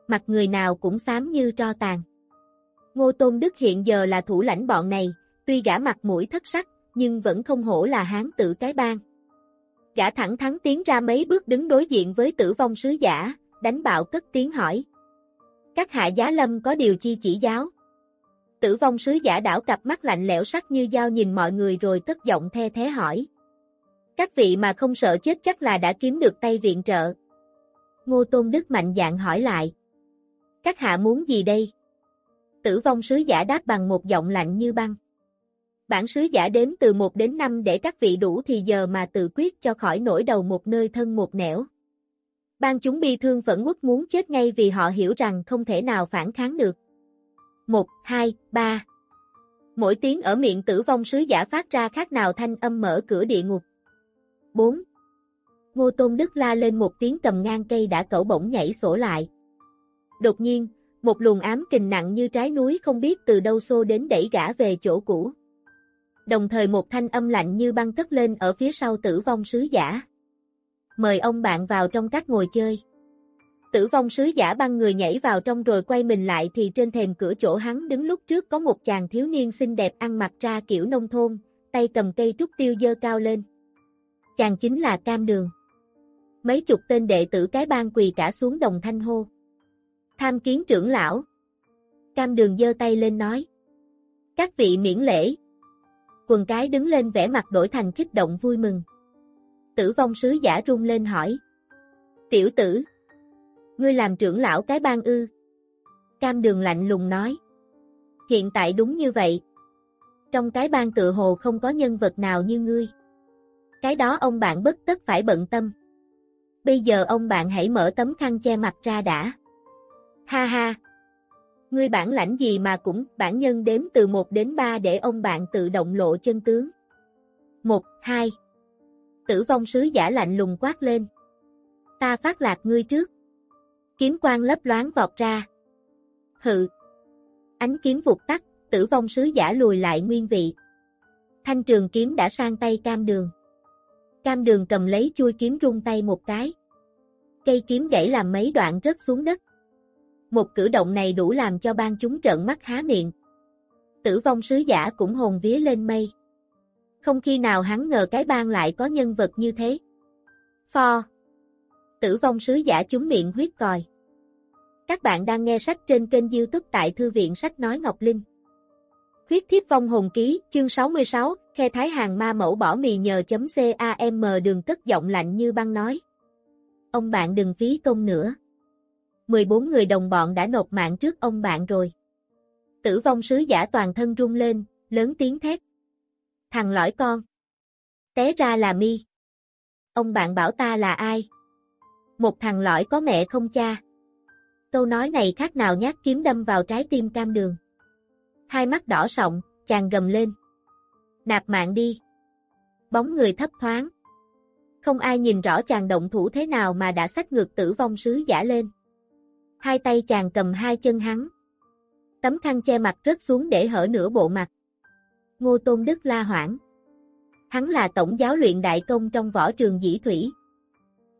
Mặt người nào cũng xám như tro tàn. Ngô Tôn Đức hiện giờ là thủ lãnh bọn này, tuy gã mặt mũi thất sắc, nhưng vẫn không hổ là hán tử cái bang. Gã thẳng thắn tiến ra mấy bước đứng đối diện với tử vong sứ giả, đánh bạo cất tiếng hỏi. Các hạ giá lâm có điều chi chỉ giáo? Tử vong sứ giả đảo cặp mắt lạnh lẽo sắc như dao nhìn mọi người rồi cất giọng the thế hỏi. Các vị mà không sợ chết chắc là đã kiếm được tay viện trợ. Ngô Tôn Đức mạnh dạng hỏi lại. Các hạ muốn gì đây? Tử vong sứ giả đáp bằng một giọng lạnh như băng. Bản sứ giả đếm từ 1 đến 5 để các vị đủ thì giờ mà tự quyết cho khỏi nổi đầu một nơi thân một nẻo. Ban chúng bi thương phẫn quốc muốn chết ngay vì họ hiểu rằng không thể nào phản kháng được. 1, 2, 3 Mỗi tiếng ở miệng tử vong sứ giả phát ra khác nào thanh âm mở cửa địa ngục. 4. Ngô Tôn Đức la lên một tiếng cầm ngang cây đã cẩu bỗng nhảy sổ lại. Đột nhiên, một luồng ám kình nặng như trái núi không biết từ đâu xô đến đẩy gã về chỗ cũ. Đồng thời một thanh âm lạnh như băng cất lên ở phía sau tử vong sứ giả. Mời ông bạn vào trong các ngồi chơi. Tử vong sứ giả băng người nhảy vào trong rồi quay mình lại thì trên thềm cửa chỗ hắn đứng lúc trước có một chàng thiếu niên xinh đẹp ăn mặc ra kiểu nông thôn, tay cầm cây trúc tiêu dơ cao lên. Chàng chính là Cam Đường. Mấy chục tên đệ tử cái bang quỳ cả xuống đồng thanh hô. Tham kiến trưởng lão. Cam Đường dơ tay lên nói. Các vị miễn lễ. Quần cái đứng lên vẻ mặt đổi thành kích động vui mừng. Tử vong sứ giả rung lên hỏi. Tiểu tử. Ngươi làm trưởng lão cái bang ư. Cam đường lạnh lùng nói. Hiện tại đúng như vậy. Trong cái bang tự hồ không có nhân vật nào như ngươi. Cái đó ông bạn bất tất phải bận tâm. Bây giờ ông bạn hãy mở tấm khăn che mặt ra đã. Ha ha. Ngươi bản lãnh gì mà cũng bản nhân đếm từ 1 đến 3 để ông bạn tự động lộ chân tướng. 1, 2. Tử vong sứ giả lạnh lùng quát lên. Ta phát lạc ngươi trước. Kiếm quang lấp loáng vọt ra. Hự. Ánh kiếm vụt tắt, tử vong sứ giả lùi lại nguyên vị. Thanh trường kiếm đã sang tay cam đường. Cam đường cầm lấy chui kiếm rung tay một cái. Cây kiếm gãy làm mấy đoạn rớt xuống đất. Một cử động này đủ làm cho ban chúng trợn mắt há miệng. Tử vong sứ giả cũng hồn vía lên mây. Không khi nào hắn ngờ cái bang lại có nhân vật như thế. Pho Tử vong sứ giả chúng miệng huyết còi. Các bạn đang nghe sách trên kênh youtube tại Thư viện Sách Nói Ngọc Linh. Huyết thiếp vong hồn ký, chương 66, khe thái hàng ma mẫu bỏ mì nhờ chấm cam đường cất giọng lạnh như băng nói. Ông bạn đừng phí công nữa. 14 người đồng bọn đã nộp mạng trước ông bạn rồi. Tử vong sứ giả toàn thân rung lên, lớn tiếng thét. Thằng lõi con. Té ra là mi. Ông bạn bảo ta là ai? Một thằng lõi có mẹ không cha. Câu nói này khác nào nhát kiếm đâm vào trái tim cam đường. Hai mắt đỏ sọng, chàng gầm lên. Nạp mạng đi. Bóng người thấp thoáng. Không ai nhìn rõ chàng động thủ thế nào mà đã sách ngược tử vong sứ giả lên. Hai tay chàng cầm hai chân hắn. Tấm khăn che mặt rớt xuống để hở nửa bộ mặt. Ngô Tôn Đức la hoảng. Hắn là tổng giáo luyện đại công trong võ trường dĩ thủy.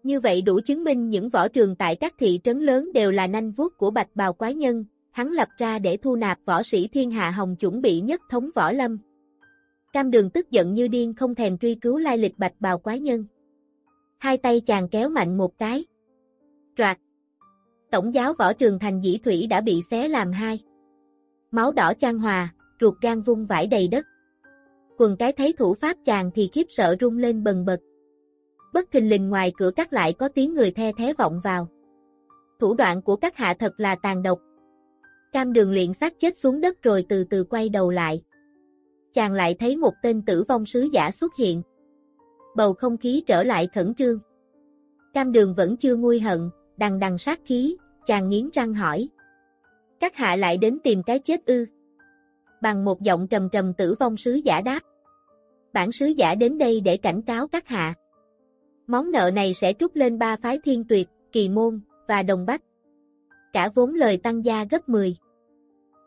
Như vậy đủ chứng minh những võ trường tại các thị trấn lớn đều là nanh vuốt của bạch bào quái nhân, hắn lập ra để thu nạp võ sĩ thiên hạ hồng chuẩn bị nhất thống võ lâm. Cam đường tức giận như điên không thèm truy cứu lai lịch bạch bào quái nhân. Hai tay chàng kéo mạnh một cái. Troạt. Tổng giáo võ trường thành dĩ thủy đã bị xé làm hai. Máu đỏ chan hòa, ruột gan vung vãi đầy đất. Quần cái thấy thủ pháp chàng thì khiếp sợ rung lên bần bật. Bất thình lình ngoài cửa cắt lại có tiếng người the thế vọng vào. Thủ đoạn của các hạ thật là tàn độc. Cam đường luyện xác chết xuống đất rồi từ từ quay đầu lại. Chàng lại thấy một tên tử vong sứ giả xuất hiện. Bầu không khí trở lại khẩn trương. Cam đường vẫn chưa nguôi hận, đằng đằng sát khí, chàng nghiến răng hỏi. Các hạ lại đến tìm cái chết ư. Bằng một giọng trầm trầm tử vong sứ giả đáp. Bản sứ giả đến đây để cảnh cáo các hạ. Món nợ này sẽ trút lên ba phái thiên tuyệt, kỳ môn, và đồng bách. Cả vốn lời tăng gia gấp 10.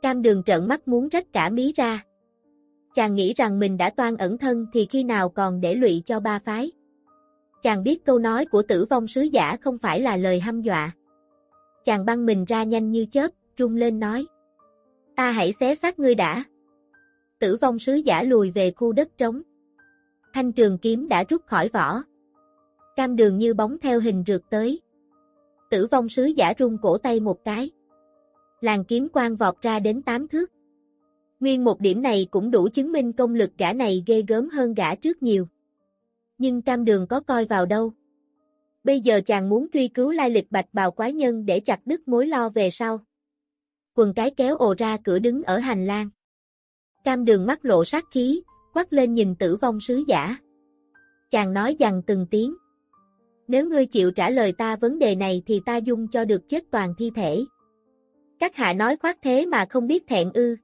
Cam đường trợn mắt muốn rách cả mí ra. Chàng nghĩ rằng mình đã toan ẩn thân thì khi nào còn để lụy cho ba phái. Chàng biết câu nói của tử vong sứ giả không phải là lời hăm dọa. Chàng băng mình ra nhanh như chớp, trung lên nói. Ta hãy xé xác ngươi đã. Tử vong sứ giả lùi về khu đất trống. Thanh trường kiếm đã rút khỏi vỏ. Cam đường như bóng theo hình rượt tới. Tử vong sứ giả rung cổ tay một cái. Làng kiếm quang vọt ra đến tám thước. Nguyên một điểm này cũng đủ chứng minh công lực gã này ghê gớm hơn gã trước nhiều. Nhưng cam đường có coi vào đâu. Bây giờ chàng muốn truy cứu lai lịch bạch bào quái nhân để chặt đứt mối lo về sau. Quần cái kéo ồ ra cửa đứng ở hành lang. Cam đường mắt lộ sát khí, quát lên nhìn tử vong sứ giả. Chàng nói dằn từng tiếng. Nếu ngươi chịu trả lời ta vấn đề này thì ta dung cho được chết toàn thi thể. Các hạ nói khoác thế mà không biết thẹn ư.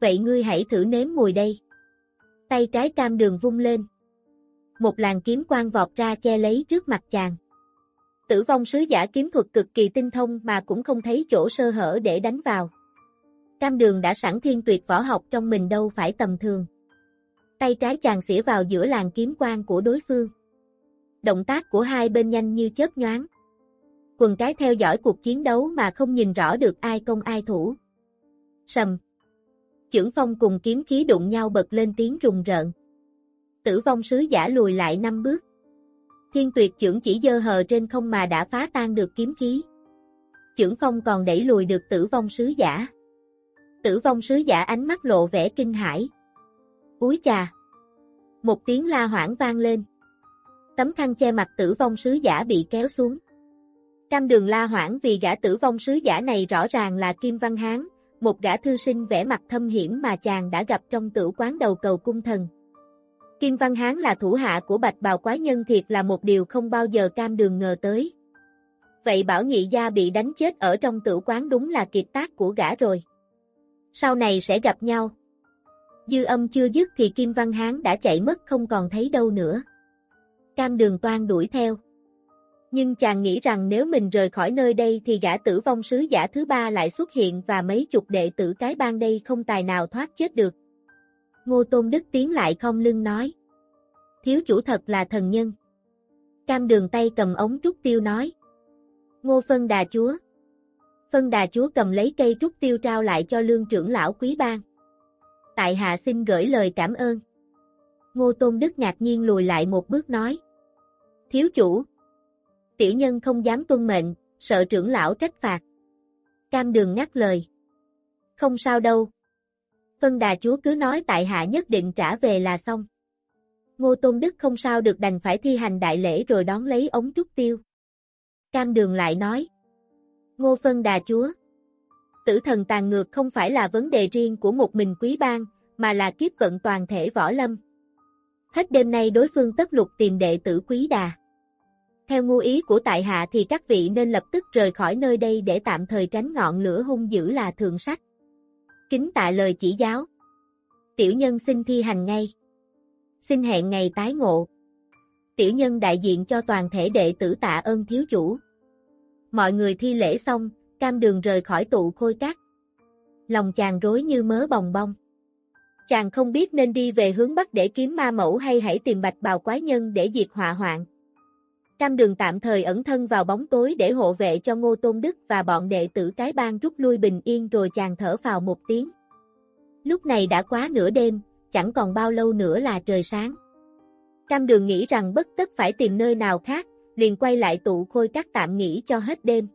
Vậy ngươi hãy thử nếm mùi đây. Tay trái cam đường vung lên. Một làn kiếm quang vọt ra che lấy trước mặt chàng. Tử vong sứ giả kiếm thuật cực kỳ tinh thông mà cũng không thấy chỗ sơ hở để đánh vào. Cam đường đã sẵn thiên tuyệt võ học trong mình đâu phải tầm thường. Tay trái chàng xỉa vào giữa làn kiếm quang của đối phương. Động tác của hai bên nhanh như chớp nhoáng. Quần cái theo dõi cuộc chiến đấu mà không nhìn rõ được ai công ai thủ. Sầm. Chưởng phong cùng kiếm khí đụng nhau bật lên tiếng rùng rợn. Tử vong sứ giả lùi lại năm bước. Thiên tuyệt trưởng chỉ dơ hờ trên không mà đã phá tan được kiếm khí. Trưởng phong còn đẩy lùi được tử vong sứ giả. Tử vong sứ giả ánh mắt lộ vẻ kinh hãi. Úi chà! Một tiếng la hoảng vang lên. Tấm khăn che mặt tử vong sứ giả bị kéo xuống. Cam đường la hoảng vì gã tử vong sứ giả này rõ ràng là Kim Văn Hán, một gã thư sinh vẻ mặt thâm hiểm mà chàng đã gặp trong tử quán đầu cầu cung thần. Kim Văn Hán là thủ hạ của bạch bào quái nhân thiệt là một điều không bao giờ cam đường ngờ tới. Vậy bảo nhị gia bị đánh chết ở trong tử quán đúng là kiệt tác của gã rồi. Sau này sẽ gặp nhau. Dư âm chưa dứt thì Kim Văn Hán đã chạy mất không còn thấy đâu nữa. Cam đường toan đuổi theo. Nhưng chàng nghĩ rằng nếu mình rời khỏi nơi đây thì gã tử vong sứ giả thứ ba lại xuất hiện và mấy chục đệ tử cái bang đây không tài nào thoát chết được. Ngô Tôn Đức tiến lại không lưng nói. Thiếu chủ thật là thần nhân. Cam đường tay cầm ống trúc tiêu nói. Ngô phân đà chúa. Phân đà chúa cầm lấy cây trúc tiêu trao lại cho lương trưởng lão quý bang. Tại hạ xin gửi lời cảm ơn. Ngô Tôn Đức ngạc nhiên lùi lại một bước nói. Thiếu chủ. Tiểu nhân không dám tuân mệnh, sợ trưởng lão trách phạt. Cam đường ngắt lời. Không sao đâu. Phân đà chúa cứ nói tại hạ nhất định trả về là xong. Ngô Tôn Đức không sao được đành phải thi hành đại lễ rồi đón lấy ống trúc tiêu. Cam đường lại nói. Ngô phân đà chúa. Tử thần tàn ngược không phải là vấn đề riêng của một mình quý bang, mà là kiếp vận toàn thể võ lâm. Hết đêm nay đối phương tất lục tìm đệ tử quý đà. Theo ngu ý của tại hạ thì các vị nên lập tức rời khỏi nơi đây để tạm thời tránh ngọn lửa hung dữ là thường sách. Kính tạ lời chỉ giáo. Tiểu nhân xin thi hành ngay. Xin hẹn ngày tái ngộ. Tiểu nhân đại diện cho toàn thể đệ tử tạ ơn thiếu chủ. Mọi người thi lễ xong, cam đường rời khỏi tụ khôi cát. Lòng chàng rối như mớ bồng bông. Chàng không biết nên đi về hướng Bắc để kiếm ma mẫu hay hãy tìm bạch bào quái nhân để diệt họa hoạn. Cam đường tạm thời ẩn thân vào bóng tối để hộ vệ cho Ngô Tôn Đức và bọn đệ tử cái bang rút lui bình yên rồi chàng thở vào một tiếng. Lúc này đã quá nửa đêm, chẳng còn bao lâu nữa là trời sáng. Cam đường nghĩ rằng bất tất phải tìm nơi nào khác, liền quay lại tụ khôi các tạm nghỉ cho hết đêm.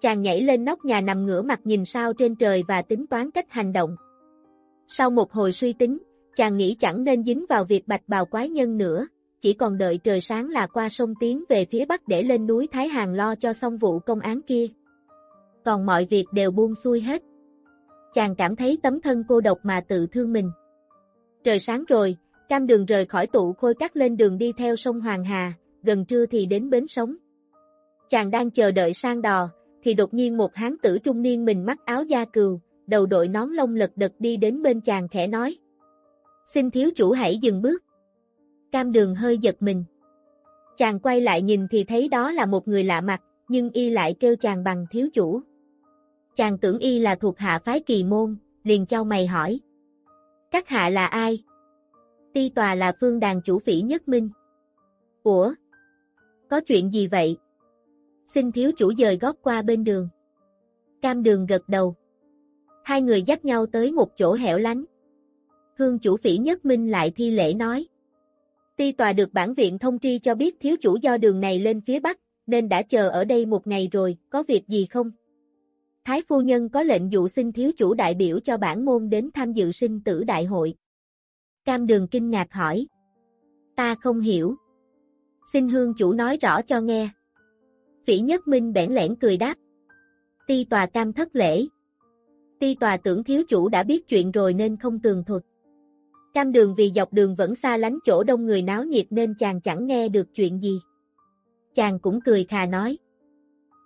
Chàng nhảy lên nóc nhà nằm ngửa mặt nhìn sao trên trời và tính toán cách hành động. Sau một hồi suy tính, chàng nghĩ chẳng nên dính vào việc bạch bào quái nhân nữa, chỉ còn đợi trời sáng là qua sông tiến về phía bắc để lên núi Thái Hàng lo cho xong vụ công án kia. Còn mọi việc đều buông xuôi hết. Chàng cảm thấy tấm thân cô độc mà tự thương mình. Trời sáng rồi, cam đường rời khỏi tụ khôi cắt lên đường đi theo sông Hoàng Hà, gần trưa thì đến bến sống. Chàng đang chờ đợi sang đò, thì đột nhiên một hán tử trung niên mình mắc áo da cừu, đầu đội nón lông lật đật đi đến bên chàng khẽ nói. Xin thiếu chủ hãy dừng bước. Cam đường hơi giật mình. Chàng quay lại nhìn thì thấy đó là một người lạ mặt, nhưng y lại kêu chàng bằng thiếu chủ. Chàng tưởng y là thuộc hạ phái kỳ môn, liền trao mày hỏi. Các hạ là ai? Ti tòa là phương đàn chủ phỉ nhất minh. Ủa? Có chuyện gì vậy? Xin thiếu chủ dời góp qua bên đường. Cam đường gật đầu. Hai người dắt nhau tới một chỗ hẻo lánh. Hương chủ phỉ nhất minh lại thi lễ nói. Ti tòa được bản viện thông tri cho biết thiếu chủ do đường này lên phía bắc, nên đã chờ ở đây một ngày rồi, có việc gì không? Thái phu nhân có lệnh dụ xin thiếu chủ đại biểu cho bản môn đến tham dự sinh tử đại hội. Cam đường kinh ngạc hỏi. Ta không hiểu. Xin hương chủ nói rõ cho nghe. Phỉ nhất minh bẽn lẽn cười đáp. Ti tòa cam thất lễ. Ti tòa tưởng thiếu chủ đã biết chuyện rồi nên không tường thuật. Cam đường vì dọc đường vẫn xa lánh chỗ đông người náo nhiệt nên chàng chẳng nghe được chuyện gì. Chàng cũng cười khà nói.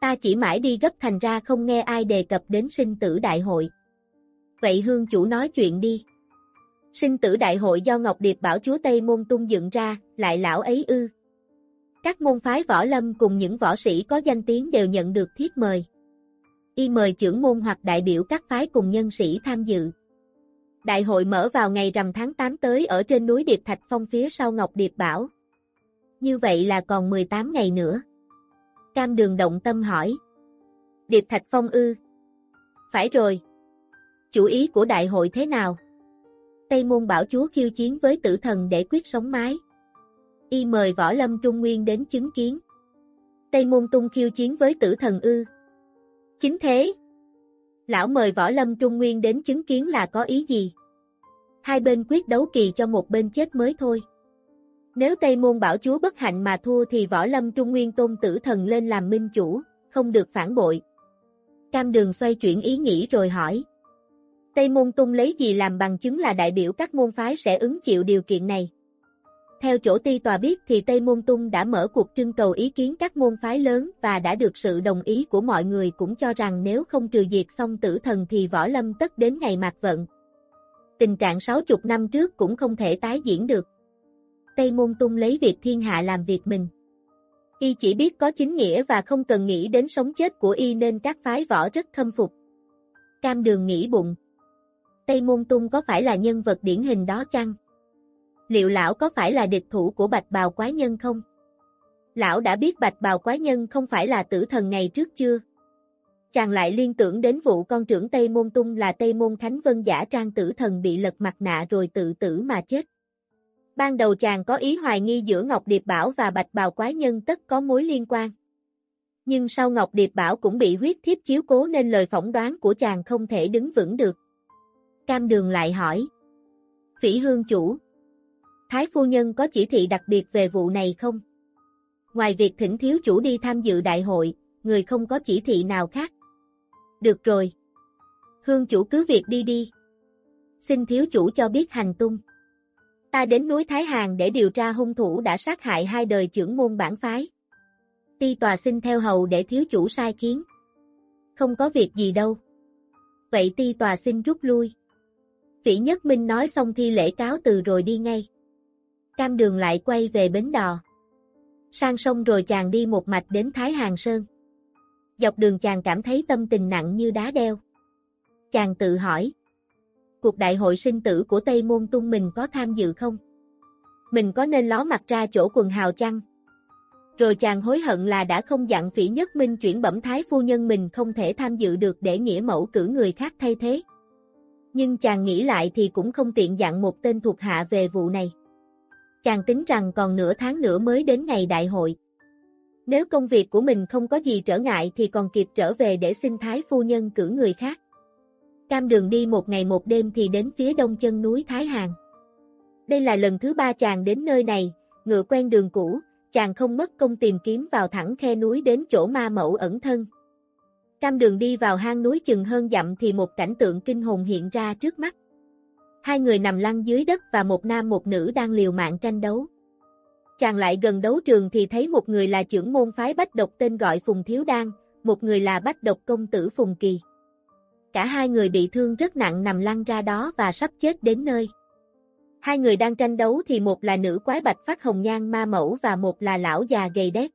Ta chỉ mãi đi gấp thành ra không nghe ai đề cập đến sinh tử đại hội. Vậy hương chủ nói chuyện đi. Sinh tử đại hội do Ngọc Điệp bảo chúa Tây Môn tung dựng ra, lại lão ấy ư. Các môn phái võ lâm cùng những võ sĩ có danh tiếng đều nhận được thiếp mời. Y mời trưởng môn hoặc đại biểu các phái cùng nhân sĩ tham dự. Đại hội mở vào ngày rằm tháng 8 tới ở trên núi Điệp Thạch Phong phía sau Ngọc Điệp Bảo. Như vậy là còn 18 ngày nữa. Cam đường động tâm hỏi. Điệp Thạch Phong ư? Phải rồi. Chủ ý của đại hội thế nào? Tây môn bảo chúa khiêu chiến với tử thần để quyết sống mái. Y mời võ lâm trung nguyên đến chứng kiến. Tây môn tung khiêu chiến với tử thần ư. Chính thế. Lão mời võ lâm trung nguyên đến chứng kiến là có ý gì? Hai bên quyết đấu kỳ cho một bên chết mới thôi. Nếu Tây Môn Bảo Chúa bất hạnh mà thua thì võ lâm trung nguyên tôn tử thần lên làm minh chủ, không được phản bội. Cam đường xoay chuyển ý nghĩ rồi hỏi. Tây Môn Tung lấy gì làm bằng chứng là đại biểu các môn phái sẽ ứng chịu điều kiện này? Theo chỗ ti tòa biết thì Tây Môn Tung đã mở cuộc trưng cầu ý kiến các môn phái lớn và đã được sự đồng ý của mọi người cũng cho rằng nếu không trừ diệt xong tử thần thì võ lâm tất đến ngày mạc vận. Tình trạng 60 năm trước cũng không thể tái diễn được. Tây Môn Tung lấy việc thiên hạ làm việc mình. Y chỉ biết có chính nghĩa và không cần nghĩ đến sống chết của Y nên các phái võ rất khâm phục. Cam đường nghĩ bụng. Tây Môn Tung có phải là nhân vật điển hình đó chăng? Liệu lão có phải là địch thủ của bạch bào quái nhân không? Lão đã biết bạch bào quái nhân không phải là tử thần ngày trước chưa? Chàng lại liên tưởng đến vụ con trưởng Tây Môn Tung là Tây Môn Khánh Vân giả trang tử thần bị lật mặt nạ rồi tự tử mà chết. Ban đầu chàng có ý hoài nghi giữa Ngọc Điệp Bảo và Bạch Bào Quái Nhân tất có mối liên quan. Nhưng sau Ngọc Điệp Bảo cũng bị huyết thiếp chiếu cố nên lời phỏng đoán của chàng không thể đứng vững được. Cam Đường lại hỏi. Phỉ Hương Chủ. Thái Phu Nhân có chỉ thị đặc biệt về vụ này không? Ngoài việc thỉnh thiếu chủ đi tham dự đại hội, người không có chỉ thị nào khác. Được rồi. Hương chủ cứ việc đi đi. Xin thiếu chủ cho biết hành tung. Ta đến núi Thái Hàng để điều tra hung thủ đã sát hại hai đời trưởng môn bản phái. Ti tòa xin theo hầu để thiếu chủ sai khiến. Không có việc gì đâu. Vậy ti tòa xin rút lui. Phỉ Nhất Minh nói xong thi lễ cáo từ rồi đi ngay. Cam đường lại quay về bến đò. Sang sông rồi chàng đi một mạch đến Thái Hàng Sơn. Dọc đường chàng cảm thấy tâm tình nặng như đá đeo. Chàng tự hỏi. Cuộc đại hội sinh tử của Tây Môn Tung mình có tham dự không? Mình có nên ló mặt ra chỗ quần hào chăng? Rồi chàng hối hận là đã không dặn phỉ nhất minh chuyển bẩm thái phu nhân mình không thể tham dự được để nghĩa mẫu cử người khác thay thế. Nhưng chàng nghĩ lại thì cũng không tiện dặn một tên thuộc hạ về vụ này. Chàng tính rằng còn nửa tháng nữa mới đến ngày đại hội. Nếu công việc của mình không có gì trở ngại thì còn kịp trở về để xin Thái phu nhân cử người khác. Cam đường đi một ngày một đêm thì đến phía đông chân núi Thái Hàng. Đây là lần thứ ba chàng đến nơi này, ngựa quen đường cũ, chàng không mất công tìm kiếm vào thẳng khe núi đến chỗ ma mẫu ẩn thân. Cam đường đi vào hang núi chừng hơn dặm thì một cảnh tượng kinh hồn hiện ra trước mắt. Hai người nằm lăn dưới đất và một nam một nữ đang liều mạng tranh đấu. Chàng lại gần đấu trường thì thấy một người là trưởng môn phái bách độc tên gọi Phùng Thiếu Đan, một người là bách độc công tử Phùng Kỳ. Cả hai người bị thương rất nặng nằm lăn ra đó và sắp chết đến nơi. Hai người đang tranh đấu thì một là nữ quái bạch phát hồng nhan ma mẫu và một là lão già gầy đét.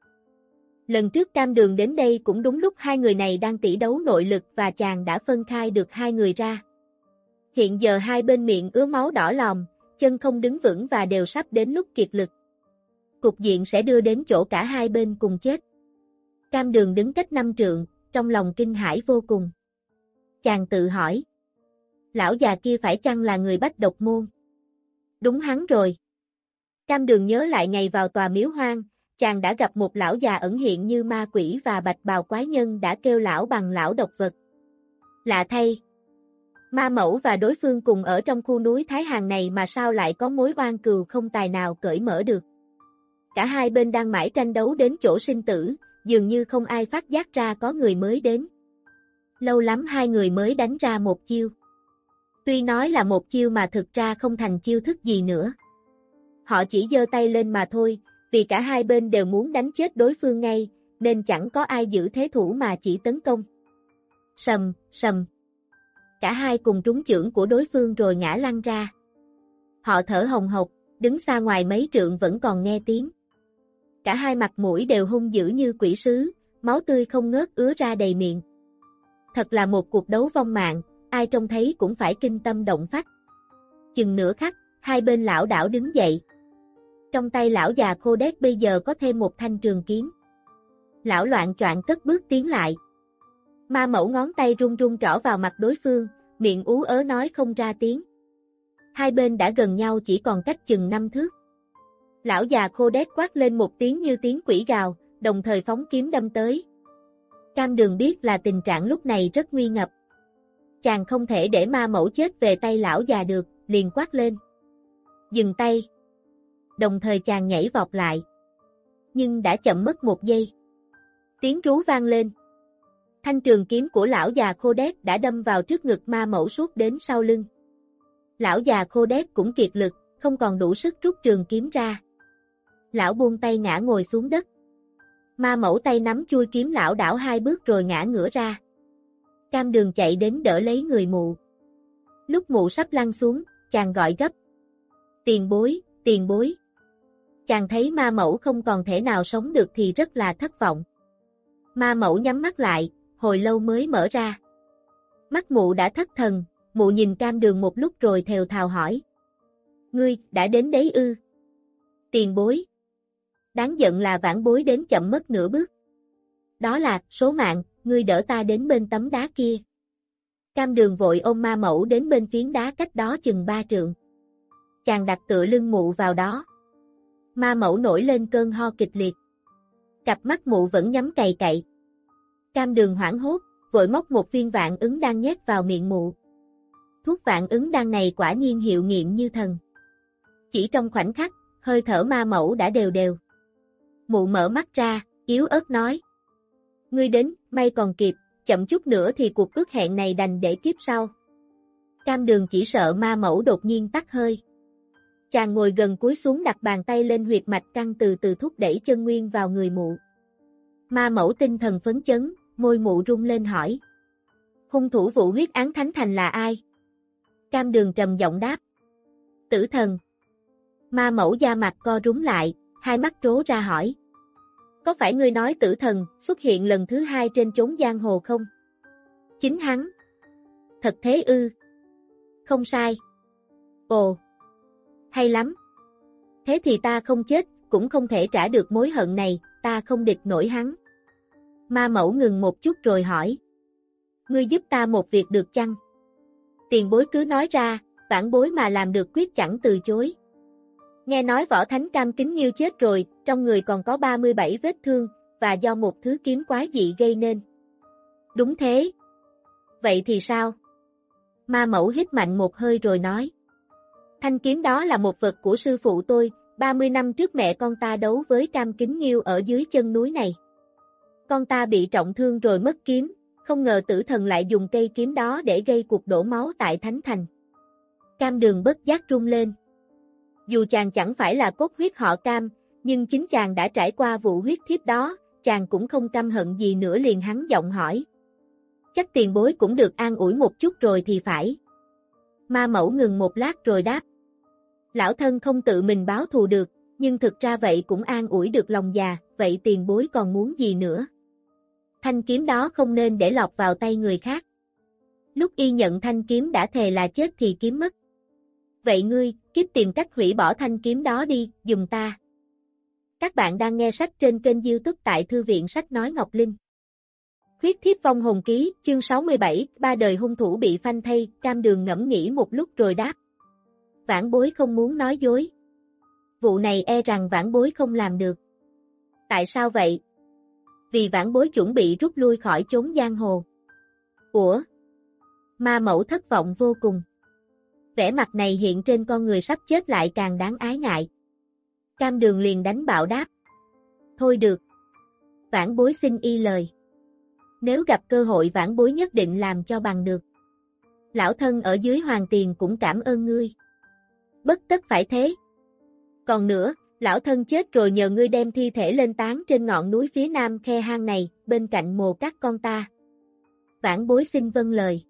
Lần trước cam đường đến đây cũng đúng lúc hai người này đang tỉ đấu nội lực và chàng đã phân khai được hai người ra. Hiện giờ hai bên miệng ứa máu đỏ lòm, chân không đứng vững và đều sắp đến lúc kiệt lực. Cục diện sẽ đưa đến chỗ cả hai bên cùng chết. Cam đường đứng cách năm trượng, trong lòng kinh hãi vô cùng. Chàng tự hỏi. Lão già kia phải chăng là người bách độc môn? Đúng hắn rồi. Cam đường nhớ lại ngày vào tòa miếu hoang, chàng đã gặp một lão già ẩn hiện như ma quỷ và bạch bào quái nhân đã kêu lão bằng lão độc vật. Lạ thay. Ma mẫu và đối phương cùng ở trong khu núi Thái Hàng này mà sao lại có mối oan cừu không tài nào cởi mở được. Cả hai bên đang mãi tranh đấu đến chỗ sinh tử, dường như không ai phát giác ra có người mới đến. Lâu lắm hai người mới đánh ra một chiêu. Tuy nói là một chiêu mà thực ra không thành chiêu thức gì nữa. Họ chỉ giơ tay lên mà thôi, vì cả hai bên đều muốn đánh chết đối phương ngay, nên chẳng có ai giữ thế thủ mà chỉ tấn công. Sầm, sầm. Cả hai cùng trúng chưởng của đối phương rồi ngã lăn ra. Họ thở hồng hộc, đứng xa ngoài mấy trượng vẫn còn nghe tiếng. Cả hai mặt mũi đều hung dữ như quỷ sứ, máu tươi không ngớt ứa ra đầy miệng. Thật là một cuộc đấu vong mạng, ai trông thấy cũng phải kinh tâm động phách. Chừng nửa khắc, hai bên lão đảo đứng dậy. Trong tay lão già khô đét bây giờ có thêm một thanh trường kiếm. Lão loạn choạng cất bước tiến lại. Ma mẫu ngón tay run run trỏ vào mặt đối phương, miệng ú ớ nói không ra tiếng. Hai bên đã gần nhau chỉ còn cách chừng năm thước. Lão già khô đét quát lên một tiếng như tiếng quỷ gào, đồng thời phóng kiếm đâm tới. Cam đường biết là tình trạng lúc này rất nguy ngập. Chàng không thể để ma mẫu chết về tay lão già được, liền quát lên. Dừng tay. Đồng thời chàng nhảy vọt lại. Nhưng đã chậm mất một giây. Tiếng rú vang lên. Thanh trường kiếm của lão già khô đét đã đâm vào trước ngực ma mẫu suốt đến sau lưng. Lão già khô đét cũng kiệt lực, không còn đủ sức rút trường kiếm ra. Lão buông tay ngã ngồi xuống đất. Ma mẫu tay nắm chui kiếm lão đảo hai bước rồi ngã ngửa ra. Cam đường chạy đến đỡ lấy người mụ. Lúc mụ sắp lăn xuống, chàng gọi gấp. Tiền bối, tiền bối. Chàng thấy ma mẫu không còn thể nào sống được thì rất là thất vọng. Ma mẫu nhắm mắt lại, hồi lâu mới mở ra. Mắt mụ đã thất thần, mụ nhìn cam đường một lúc rồi thều thào hỏi. Ngươi, đã đến đấy ư? Tiền bối. Đáng giận là vãn bối đến chậm mất nửa bước. Đó là, số mạng, ngươi đỡ ta đến bên tấm đá kia. Cam đường vội ôm ma mẫu đến bên phiến đá cách đó chừng ba trượng. Chàng đặt tựa lưng mụ vào đó. Ma mẫu nổi lên cơn ho kịch liệt. Cặp mắt mụ vẫn nhắm cày cậy. Cam đường hoảng hốt, vội móc một viên vạn ứng đang nhét vào miệng mụ. Thuốc vạn ứng đan này quả nhiên hiệu nghiệm như thần. Chỉ trong khoảnh khắc, hơi thở ma mẫu đã đều đều. Mụ mở mắt ra, yếu ớt nói. Ngươi đến, may còn kịp, chậm chút nữa thì cuộc ước hẹn này đành để kiếp sau. Cam đường chỉ sợ ma mẫu đột nhiên tắt hơi. Chàng ngồi gần cúi xuống đặt bàn tay lên huyệt mạch căng từ từ thúc đẩy chân nguyên vào người mụ. Ma mẫu tinh thần phấn chấn, môi mụ rung lên hỏi. Hung thủ vụ huyết án thánh thành là ai? Cam đường trầm giọng đáp. Tử thần. Ma mẫu da mặt co rúm lại, hai mắt trố ra hỏi. Có phải ngươi nói tử thần xuất hiện lần thứ hai trên chốn giang hồ không? Chính hắn. Thật thế ư. Không sai. Ồ. Hay lắm. Thế thì ta không chết, cũng không thể trả được mối hận này, ta không địch nổi hắn. Ma mẫu ngừng một chút rồi hỏi. Ngươi giúp ta một việc được chăng? Tiền bối cứ nói ra, vãn bối mà làm được quyết chẳng từ chối. Nghe nói võ thánh cam kính nhiêu chết rồi, trong người còn có 37 vết thương, và do một thứ kiếm quái dị gây nên. Đúng thế. Vậy thì sao? Ma mẫu hít mạnh một hơi rồi nói. Thanh kiếm đó là một vật của sư phụ tôi, 30 năm trước mẹ con ta đấu với cam kính nhiêu ở dưới chân núi này. Con ta bị trọng thương rồi mất kiếm, không ngờ tử thần lại dùng cây kiếm đó để gây cuộc đổ máu tại Thánh Thành. Cam đường bất giác rung lên. Dù chàng chẳng phải là cốt huyết họ cam, nhưng chính chàng đã trải qua vụ huyết thiếp đó, chàng cũng không căm hận gì nữa liền hắn giọng hỏi. Chắc tiền bối cũng được an ủi một chút rồi thì phải. Ma mẫu ngừng một lát rồi đáp. Lão thân không tự mình báo thù được, nhưng thực ra vậy cũng an ủi được lòng già, vậy tiền bối còn muốn gì nữa? Thanh kiếm đó không nên để lọt vào tay người khác. Lúc y nhận thanh kiếm đã thề là chết thì kiếm mất. Vậy ngươi, kiếp tìm cách hủy bỏ thanh kiếm đó đi, dùm ta. Các bạn đang nghe sách trên kênh youtube tại Thư viện Sách Nói Ngọc Linh. Huyết thiếp vong hồn ký, chương 67, ba đời hung thủ bị phanh thay, cam đường ngẫm nghĩ một lúc rồi đáp. Vãn bối không muốn nói dối. Vụ này e rằng vãn bối không làm được. Tại sao vậy? Vì vãn bối chuẩn bị rút lui khỏi chốn giang hồ. Ủa? Ma mẫu thất vọng vô cùng. Vẻ mặt này hiện trên con người sắp chết lại càng đáng ái ngại. Cam đường liền đánh bạo đáp. Thôi được. Vãn bối xin y lời. Nếu gặp cơ hội vãn bối nhất định làm cho bằng được. Lão thân ở dưới hoàng tiền cũng cảm ơn ngươi. Bất tất phải thế. Còn nữa, lão thân chết rồi nhờ ngươi đem thi thể lên tán trên ngọn núi phía nam khe hang này, bên cạnh mồ các con ta. Vãn bối xin vâng lời.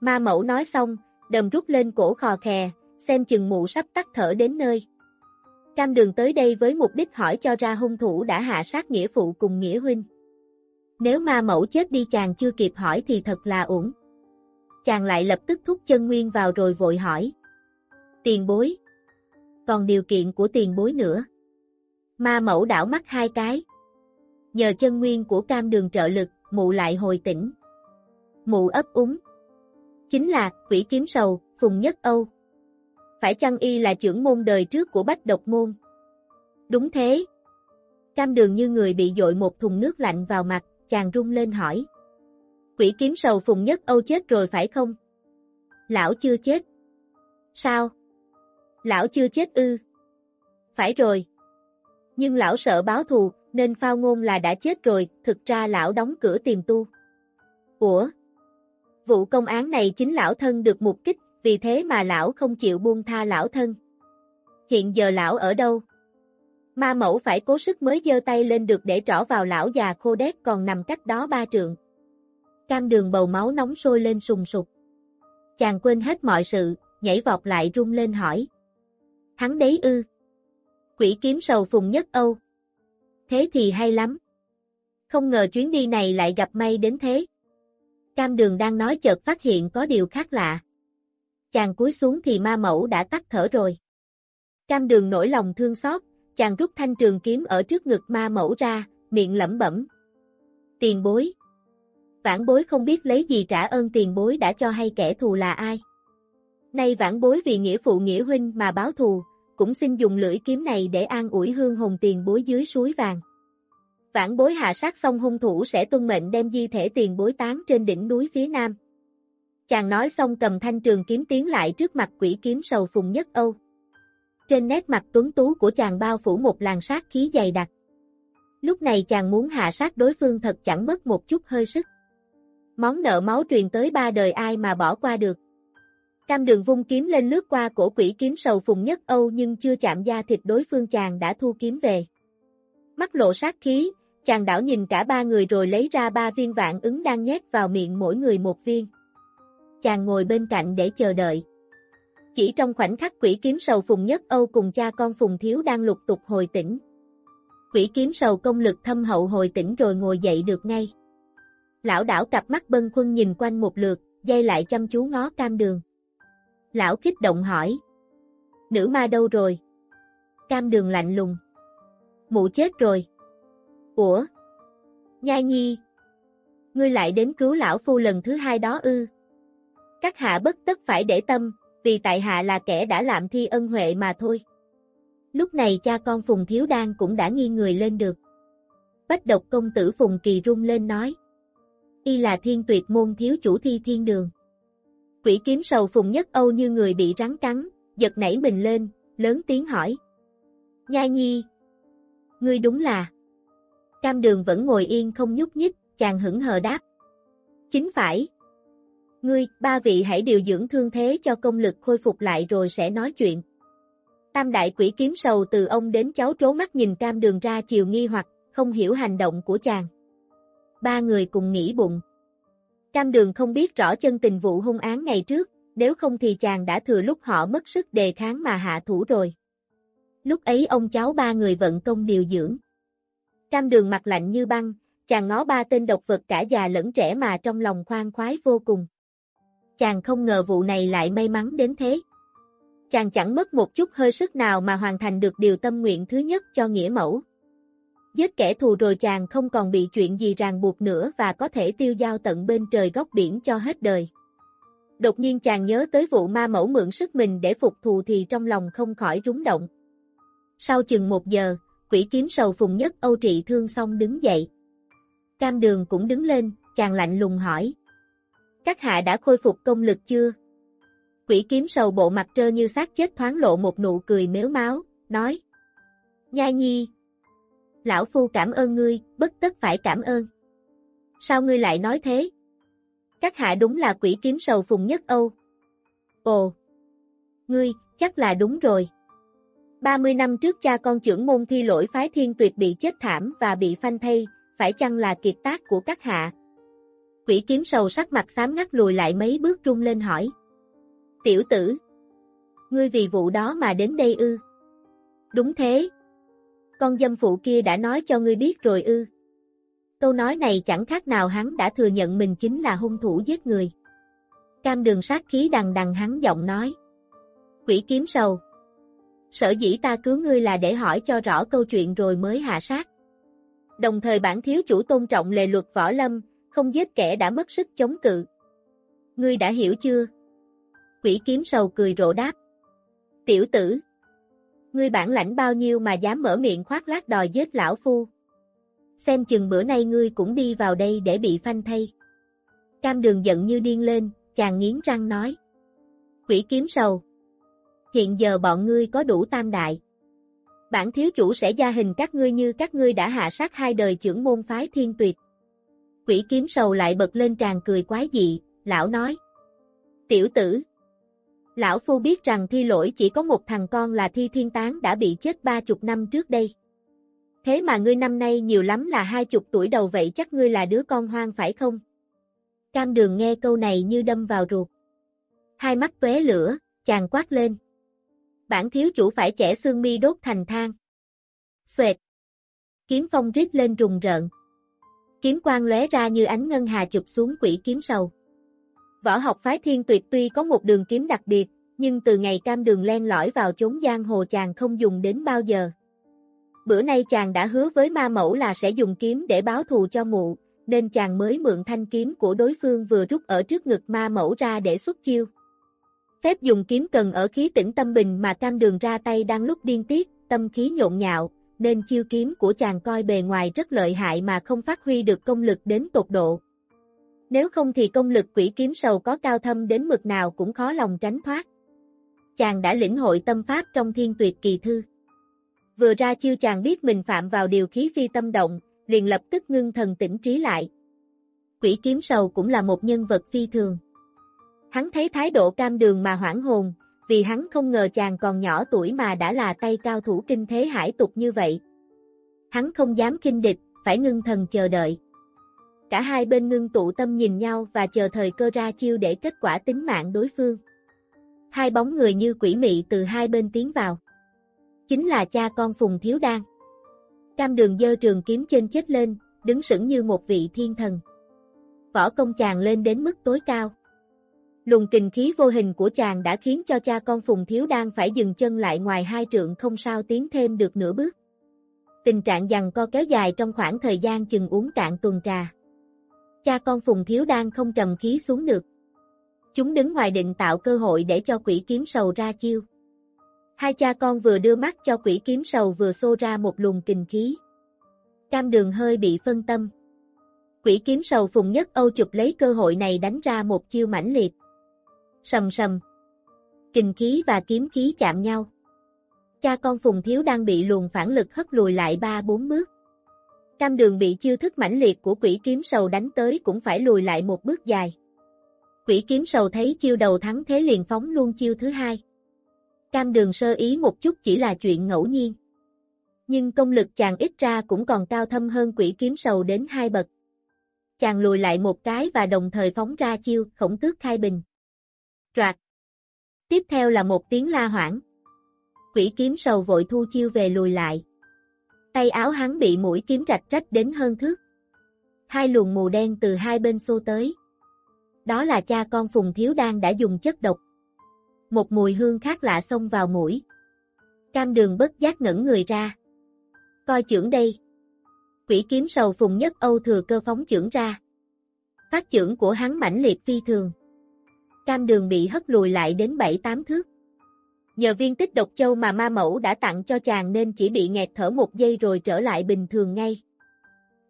Ma mẫu nói xong, đầm rút lên cổ khò khè, xem chừng mụ sắp tắt thở đến nơi. Cam đường tới đây với mục đích hỏi cho ra hung thủ đã hạ sát nghĩa phụ cùng nghĩa huynh. Nếu ma mẫu chết đi chàng chưa kịp hỏi thì thật là ổn. Chàng lại lập tức thúc chân nguyên vào rồi vội hỏi. Tiền bối. Còn điều kiện của tiền bối nữa. Ma mẫu đảo mắt hai cái. Nhờ chân nguyên của cam đường trợ lực, mụ lại hồi tỉnh. Mụ ấp úng. Chính là, quỷ kiếm sầu, Phùng Nhất Âu. Phải chăng y là trưởng môn đời trước của bách độc môn? Đúng thế. Cam đường như người bị dội một thùng nước lạnh vào mặt, chàng rung lên hỏi. Quỷ kiếm sầu Phùng Nhất Âu chết rồi phải không? Lão chưa chết. Sao? Lão chưa chết ư? Phải rồi. Nhưng lão sợ báo thù, nên phao ngôn là đã chết rồi, thực ra lão đóng cửa tìm tu. Ủa? Vụ công án này chính lão thân được mục kích, vì thế mà lão không chịu buông tha lão thân. Hiện giờ lão ở đâu? Ma mẫu phải cố sức mới giơ tay lên được để trỏ vào lão già khô đét còn nằm cách đó ba trượng. Cam đường bầu máu nóng sôi lên sùng sục. Chàng quên hết mọi sự, nhảy vọt lại rung lên hỏi. Hắn đấy ư? Quỷ kiếm sầu phùng nhất Âu. Thế thì hay lắm. Không ngờ chuyến đi này lại gặp may đến thế. Cam đường đang nói chợt phát hiện có điều khác lạ. Chàng cúi xuống thì ma mẫu đã tắt thở rồi. Cam đường nổi lòng thương xót, chàng rút thanh trường kiếm ở trước ngực ma mẫu ra, miệng lẩm bẩm. Tiền bối. Vãn bối không biết lấy gì trả ơn tiền bối đã cho hay kẻ thù là ai. Nay vãn bối vì nghĩa phụ nghĩa huynh mà báo thù, cũng xin dùng lưỡi kiếm này để an ủi hương hồn tiền bối dưới suối vàng. Vãn bối hạ sát xong hung thủ sẽ tuân mệnh đem di thể tiền bối tán trên đỉnh núi phía nam. Chàng nói xong cầm thanh trường kiếm tiến lại trước mặt quỷ kiếm sầu phùng nhất Âu. Trên nét mặt tuấn tú của chàng bao phủ một làn sát khí dày đặc. Lúc này chàng muốn hạ sát đối phương thật chẳng mất một chút hơi sức. Món nợ máu truyền tới ba đời ai mà bỏ qua được. Cam đường vung kiếm lên lướt qua cổ quỷ kiếm sầu phùng nhất Âu nhưng chưa chạm da thịt đối phương chàng đã thu kiếm về. Mắt lộ sát khí, chàng đảo nhìn cả ba người rồi lấy ra ba viên vạn ứng đang nhét vào miệng mỗi người một viên. Chàng ngồi bên cạnh để chờ đợi. Chỉ trong khoảnh khắc quỷ kiếm sầu Phùng Nhất Âu cùng cha con Phùng Thiếu đang lục tục hồi tỉnh. Quỷ kiếm sầu công lực thâm hậu hồi tỉnh rồi ngồi dậy được ngay. Lão đảo cặp mắt bân khuân nhìn quanh một lượt, dây lại chăm chú ngó cam đường. Lão kích động hỏi. Nữ ma đâu rồi? Cam đường lạnh lùng. Mụ chết rồi. Ủa? Nhai nhi. Ngươi lại đến cứu lão phu lần thứ hai đó ư. Các hạ bất tất phải để tâm, vì tại hạ là kẻ đã làm thi ân huệ mà thôi. Lúc này cha con Phùng Thiếu Đan cũng đã nghi người lên được. Bách độc công tử Phùng Kỳ rung lên nói. Y là thiên tuyệt môn thiếu chủ thi thiên đường. Quỷ kiếm sầu Phùng Nhất Âu như người bị rắn cắn, giật nảy mình lên, lớn tiếng hỏi. Nhai nhi. Ngươi đúng là. Cam đường vẫn ngồi yên không nhúc nhích, chàng hững hờ đáp. Chính phải. Ngươi, ba vị hãy điều dưỡng thương thế cho công lực khôi phục lại rồi sẽ nói chuyện. Tam đại quỷ kiếm sầu từ ông đến cháu trố mắt nhìn cam đường ra chiều nghi hoặc, không hiểu hành động của chàng. Ba người cùng nghĩ bụng. Cam đường không biết rõ chân tình vụ hung án ngày trước, nếu không thì chàng đã thừa lúc họ mất sức đề kháng mà hạ thủ rồi. Lúc ấy ông cháu ba người vận công điều dưỡng. Cam đường mặt lạnh như băng, chàng ngó ba tên độc vật cả già lẫn trẻ mà trong lòng khoan khoái vô cùng. Chàng không ngờ vụ này lại may mắn đến thế. Chàng chẳng mất một chút hơi sức nào mà hoàn thành được điều tâm nguyện thứ nhất cho nghĩa mẫu. Giết kẻ thù rồi chàng không còn bị chuyện gì ràng buộc nữa và có thể tiêu giao tận bên trời góc biển cho hết đời. Đột nhiên chàng nhớ tới vụ ma mẫu mượn sức mình để phục thù thì trong lòng không khỏi rúng động. Sau chừng một giờ, quỷ kiếm sầu phùng nhất Âu trị thương xong đứng dậy. Cam đường cũng đứng lên, chàng lạnh lùng hỏi. Các hạ đã khôi phục công lực chưa? Quỷ kiếm sầu bộ mặt trơ như xác chết thoáng lộ một nụ cười méo máu, nói. Nha nhi. Lão Phu cảm ơn ngươi, bất tất phải cảm ơn. Sao ngươi lại nói thế? Các hạ đúng là quỷ kiếm sầu phùng nhất Âu. Ồ! Ngươi, chắc là đúng rồi. 30 năm trước cha con trưởng môn thi lỗi phái thiên tuyệt bị chết thảm và bị phanh thay, phải chăng là kiệt tác của các hạ? Quỷ kiếm sầu sắc mặt xám ngắt lùi lại mấy bước rung lên hỏi. Tiểu tử! Ngươi vì vụ đó mà đến đây ư? Đúng thế. Con dâm phụ kia đã nói cho ngươi biết rồi ư. Câu nói này chẳng khác nào hắn đã thừa nhận mình chính là hung thủ giết người. Cam đường sát khí đằng đằng hắn giọng nói. Quỷ kiếm sầu. Sở dĩ ta cứu ngươi là để hỏi cho rõ câu chuyện rồi mới hạ sát. Đồng thời bản thiếu chủ tôn trọng lề luật võ lâm, không giết kẻ đã mất sức chống cự. Ngươi đã hiểu chưa? Quỷ kiếm sầu cười rộ đáp. Tiểu tử! Ngươi bản lãnh bao nhiêu mà dám mở miệng khoác lác đòi giết lão phu? Xem chừng bữa nay ngươi cũng đi vào đây để bị phanh thay. Cam đường giận như điên lên, chàng nghiến răng nói. Quỷ kiếm sầu! Hiện giờ bọn ngươi có đủ tam đại. Bản thiếu chủ sẽ gia hình các ngươi như các ngươi đã hạ sát hai đời trưởng môn phái thiên tuyệt. Quỷ kiếm sầu lại bật lên tràn cười quái dị, lão nói. Tiểu tử! Lão Phu biết rằng thi lỗi chỉ có một thằng con là thi thiên tán đã bị chết ba chục năm trước đây. Thế mà ngươi năm nay nhiều lắm là hai chục tuổi đầu vậy chắc ngươi là đứa con hoang phải không? Cam đường nghe câu này như đâm vào ruột. Hai mắt tuế lửa, chàng quát lên. Bản thiếu chủ phải chẻ xương mi đốt thành thang. Xuệt. Kiếm phong rít lên rùng rợn. Kiếm quang lóe ra như ánh ngân hà chụp xuống quỷ kiếm sầu. Võ học phái thiên tuyệt tuy có một đường kiếm đặc biệt, nhưng từ ngày cam đường len lỏi vào chốn giang hồ chàng không dùng đến bao giờ. Bữa nay chàng đã hứa với ma mẫu là sẽ dùng kiếm để báo thù cho mụ, nên chàng mới mượn thanh kiếm của đối phương vừa rút ở trước ngực ma mẫu ra để xuất chiêu. Phép dùng kiếm cần ở khí tĩnh tâm bình mà cam đường ra tay đang lúc điên tiết, tâm khí nhộn nhạo, nên chiêu kiếm của chàng coi bề ngoài rất lợi hại mà không phát huy được công lực đến tột độ. Nếu không thì công lực quỷ kiếm sầu có cao thâm đến mực nào cũng khó lòng tránh thoát. Chàng đã lĩnh hội tâm pháp trong thiên tuyệt kỳ thư. Vừa ra chiêu chàng biết mình phạm vào điều khí phi tâm động, liền lập tức ngưng thần tỉnh trí lại. Quỷ kiếm sầu cũng là một nhân vật phi thường. Hắn thấy thái độ cam đường mà hoảng hồn, vì hắn không ngờ chàng còn nhỏ tuổi mà đã là tay cao thủ kinh thế hải tục như vậy. Hắn không dám kinh địch, phải ngưng thần chờ đợi. Cả hai bên ngưng tụ tâm nhìn nhau và chờ thời cơ ra chiêu để kết quả tính mạng đối phương. Hai bóng người như quỷ mị từ hai bên tiến vào. Chính là cha con Phùng Thiếu Đan. Cam đường dơ trường kiếm trên chết lên, đứng sững như một vị thiên thần. Võ công chàng lên đến mức tối cao. Lùng kình khí vô hình của chàng đã khiến cho cha con Phùng Thiếu Đan phải dừng chân lại ngoài hai trượng không sao tiến thêm được nửa bước. Tình trạng giằng co kéo dài trong khoảng thời gian chừng uống cạn tuần trà. Cha con Phùng Thiếu đang không trầm khí xuống được. Chúng đứng ngoài định tạo cơ hội để cho quỷ kiếm sầu ra chiêu. Hai cha con vừa đưa mắt cho quỷ kiếm sầu vừa xô ra một luồng kình khí. Cam đường hơi bị phân tâm. Quỷ kiếm sầu Phùng Nhất Âu chụp lấy cơ hội này đánh ra một chiêu mãnh liệt. Sầm sầm. Kình khí và kiếm khí chạm nhau. Cha con Phùng Thiếu đang bị luồng phản lực hất lùi lại ba bốn bước. Cam đường bị chiêu thức mãnh liệt của quỷ kiếm sầu đánh tới cũng phải lùi lại một bước dài. Quỷ kiếm sầu thấy chiêu đầu thắng thế liền phóng luôn chiêu thứ hai. Cam đường sơ ý một chút chỉ là chuyện ngẫu nhiên. Nhưng công lực chàng ít ra cũng còn cao thâm hơn quỷ kiếm sầu đến hai bậc. Chàng lùi lại một cái và đồng thời phóng ra chiêu, khổng tước khai bình. Trạc. Tiếp theo là một tiếng la hoảng. Quỷ kiếm sầu vội thu chiêu về lùi lại. Tay áo hắn bị mũi kiếm rạch rách đến hơn thước. Hai luồng mù đen từ hai bên xô tới. Đó là cha con Phùng Thiếu Đan đã dùng chất độc. Một mùi hương khác lạ xông vào mũi. Cam đường bất giác ngẩn người ra. Coi chưởng đây. Quỷ kiếm sầu Phùng Nhất Âu thừa cơ phóng chưởng ra. Phát chưởng của hắn mãnh liệt phi thường. Cam đường bị hất lùi lại đến 7-8 thước. Nhờ viên tích độc châu mà ma mẫu đã tặng cho chàng nên chỉ bị nghẹt thở một giây rồi trở lại bình thường ngay.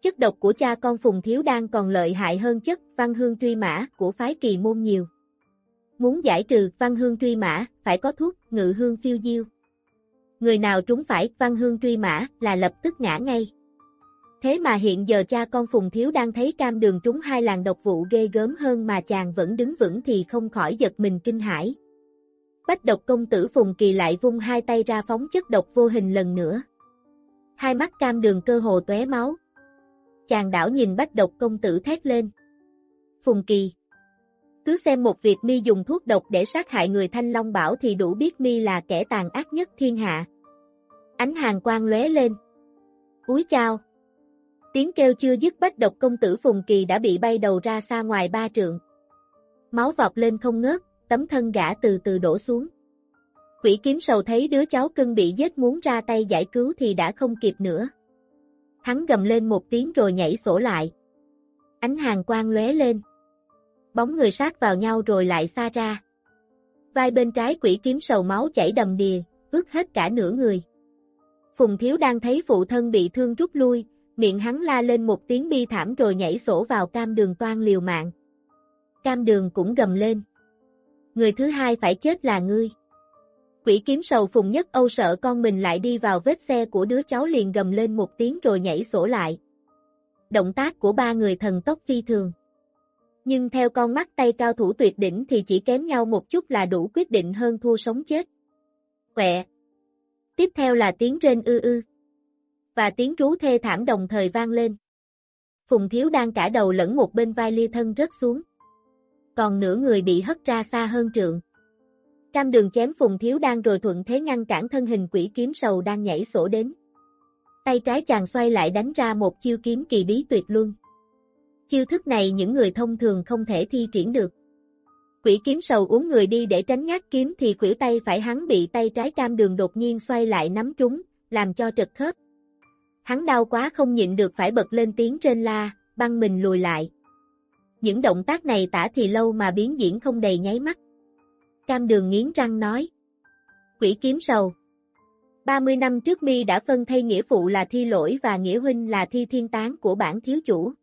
Chất độc của cha con Phùng Thiếu đang còn lợi hại hơn chất văn hương truy mã của phái kỳ môn nhiều. Muốn giải trừ văn hương truy mã, phải có thuốc ngự hương phiêu diêu. Người nào trúng phải văn hương truy mã là lập tức ngã ngay. Thế mà hiện giờ cha con Phùng Thiếu đang thấy cam đường trúng hai làn độc vụ ghê gớm hơn mà chàng vẫn đứng vững thì không khỏi giật mình kinh hãi. Bách độc công tử Phùng Kỳ lại vung hai tay ra phóng chất độc vô hình lần nữa. Hai mắt cam đường cơ hồ tóe máu. Chàng đảo nhìn bách độc công tử thét lên. Phùng Kỳ. Cứ xem một việc mi dùng thuốc độc để sát hại người Thanh Long Bảo thì đủ biết mi là kẻ tàn ác nhất thiên hạ. Ánh hàng quang lóe lên. Úi chao. Tiếng kêu chưa dứt bách độc công tử Phùng Kỳ đã bị bay đầu ra xa ngoài ba trượng. Máu vọt lên không ngớt, tấm thân gã từ từ đổ xuống. Quỷ kiếm sầu thấy đứa cháu cưng bị giết muốn ra tay giải cứu thì đã không kịp nữa. Hắn gầm lên một tiếng rồi nhảy sổ lại. Ánh hàng quang lóe lên. Bóng người sát vào nhau rồi lại xa ra. Vai bên trái quỷ kiếm sầu máu chảy đầm đìa, ướt hết cả nửa người. Phùng Thiếu đang thấy phụ thân bị thương rút lui, miệng hắn la lên một tiếng bi thảm rồi nhảy sổ vào cam đường toan liều mạng. Cam đường cũng gầm lên người thứ hai phải chết là ngươi. Quỷ kiếm sầu phùng nhất âu sợ con mình lại đi vào vết xe của đứa cháu liền gầm lên một tiếng rồi nhảy sổ lại. Động tác của ba người thần tốc phi thường. Nhưng theo con mắt tay cao thủ tuyệt đỉnh thì chỉ kém nhau một chút là đủ quyết định hơn thua sống chết. Quẹ. Tiếp theo là tiếng rên ư ư. Và tiếng rú thê thảm đồng thời vang lên. Phùng thiếu đang cả đầu lẫn một bên vai lia thân rớt xuống còn nửa người bị hất ra xa hơn trượng. Cam đường chém phùng thiếu đang rồi thuận thế ngăn cản thân hình quỷ kiếm sầu đang nhảy sổ đến. Tay trái chàng xoay lại đánh ra một chiêu kiếm kỳ bí tuyệt luân. Chiêu thức này những người thông thường không thể thi triển được. Quỷ kiếm sầu uống người đi để tránh ngát kiếm thì quỷ tay phải hắn bị tay trái cam đường đột nhiên xoay lại nắm trúng, làm cho trật khớp. Hắn đau quá không nhịn được phải bật lên tiếng trên la, băng mình lùi lại. Những động tác này tả thì lâu mà biến diễn không đầy nháy mắt. Cam đường nghiến răng nói. Quỷ kiếm sầu. 30 năm trước mi đã phân thay nghĩa phụ là thi lỗi và nghĩa huynh là thi thiên tán của bản thiếu chủ.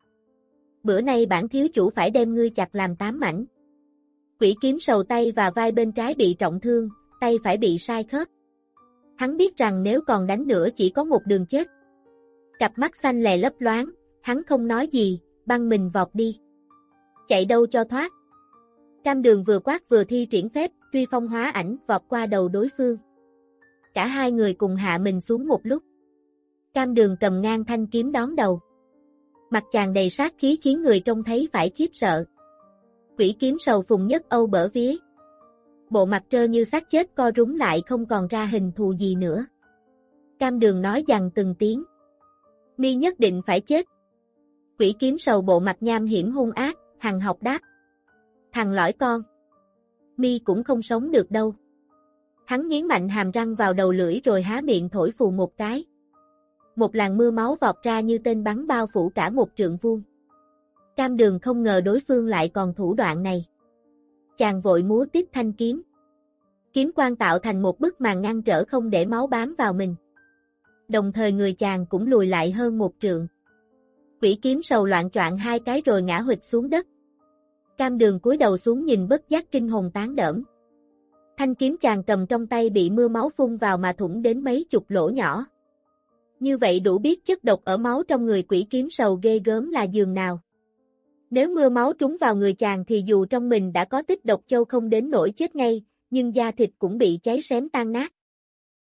Bữa nay bản thiếu chủ phải đem ngươi chặt làm tám mảnh. Quỷ kiếm sầu tay và vai bên trái bị trọng thương, tay phải bị sai khớp. Hắn biết rằng nếu còn đánh nữa chỉ có một đường chết. Cặp mắt xanh lè lấp loáng, hắn không nói gì, băng mình vọt đi chạy đâu cho thoát. Cam đường vừa quát vừa thi triển phép, truy phong hóa ảnh vọt qua đầu đối phương. Cả hai người cùng hạ mình xuống một lúc. Cam đường cầm ngang thanh kiếm đón đầu. Mặt chàng đầy sát khí khiến người trông thấy phải khiếp sợ. Quỷ kiếm sầu phùng nhất âu bở vía. Bộ mặt trơ như xác chết co rúm lại không còn ra hình thù gì nữa. Cam đường nói dằn từng tiếng. Mi nhất định phải chết. Quỷ kiếm sầu bộ mặt nham hiểm hung ác, Hằng học đáp. Thằng lõi con. Mi cũng không sống được đâu. Hắn nghiến mạnh hàm răng vào đầu lưỡi rồi há miệng thổi phù một cái. một làn mưa máu vọt ra như tên bắn bao phủ cả một trượng vuông. Cam đường không ngờ đối phương lại còn thủ đoạn này. Chàng vội múa tiếp thanh kiếm. Kiếm quan tạo thành một bức màn ngăn trở không để máu bám vào mình. Đồng thời người chàng cũng lùi lại hơn một trượng. Quỷ kiếm sầu loạn choạng hai cái rồi ngã hụt xuống đất. Cam đường cúi đầu xuống nhìn bất giác kinh hồn tán đỡm. Thanh kiếm chàng cầm trong tay bị mưa máu phun vào mà thủng đến mấy chục lỗ nhỏ. Như vậy đủ biết chất độc ở máu trong người quỷ kiếm sầu ghê gớm là giường nào. Nếu mưa máu trúng vào người chàng thì dù trong mình đã có tích độc châu không đến nỗi chết ngay, nhưng da thịt cũng bị cháy xém tan nát.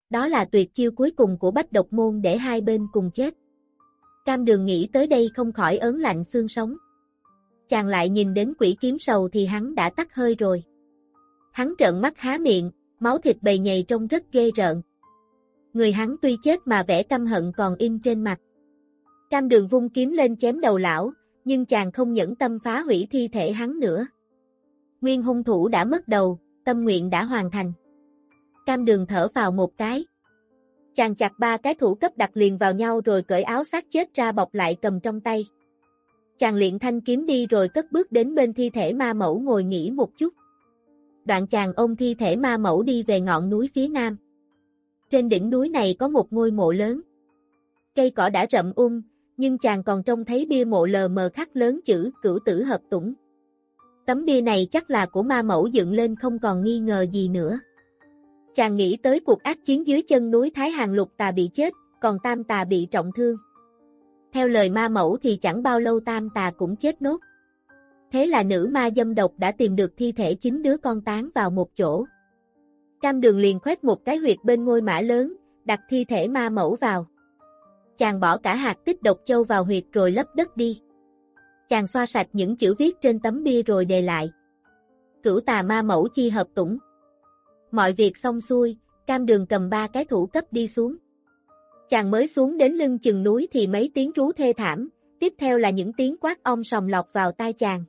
Đó là tuyệt chiêu cuối cùng của bách độc môn để hai bên cùng chết. Cam đường nghĩ tới đây không khỏi ớn lạnh xương sống. Chàng lại nhìn đến quỷ kiếm sầu thì hắn đã tắt hơi rồi. Hắn trợn mắt há miệng, máu thịt bầy nhầy trông rất ghê rợn. Người hắn tuy chết mà vẻ căm hận còn in trên mặt. Cam đường vung kiếm lên chém đầu lão, nhưng chàng không nhẫn tâm phá hủy thi thể hắn nữa. Nguyên hung thủ đã mất đầu, tâm nguyện đã hoàn thành. Cam đường thở vào một cái. Chàng chặt ba cái thủ cấp đặt liền vào nhau rồi cởi áo xác chết ra bọc lại cầm trong tay. Chàng luyện thanh kiếm đi rồi cất bước đến bên thi thể ma mẫu ngồi nghỉ một chút. Đoạn chàng ôm thi thể ma mẫu đi về ngọn núi phía nam. Trên đỉnh núi này có một ngôi mộ lớn. Cây cỏ đã rậm um, nhưng chàng còn trông thấy bia mộ lờ mờ khắc lớn chữ cửu tử hợp tủng. Tấm bia này chắc là của ma mẫu dựng lên không còn nghi ngờ gì nữa. Chàng nghĩ tới cuộc ác chiến dưới chân núi Thái Hàng Lục Tà bị chết, còn Tam Tà bị trọng thương. Theo lời ma mẫu thì chẳng bao lâu Tam Tà cũng chết nốt. Thế là nữ ma dâm độc đã tìm được thi thể chính đứa con tán vào một chỗ. Cam đường liền khoét một cái huyệt bên ngôi mã lớn, đặt thi thể ma mẫu vào. Chàng bỏ cả hạt tích độc châu vào huyệt rồi lấp đất đi. Chàng xoa sạch những chữ viết trên tấm bia rồi đề lại. Cửu tà ma mẫu chi hợp tủng. Mọi việc xong xuôi, cam đường cầm ba cái thủ cấp đi xuống. Chàng mới xuống đến lưng chừng núi thì mấy tiếng rú thê thảm, tiếp theo là những tiếng quát om sòng lọc vào tai chàng.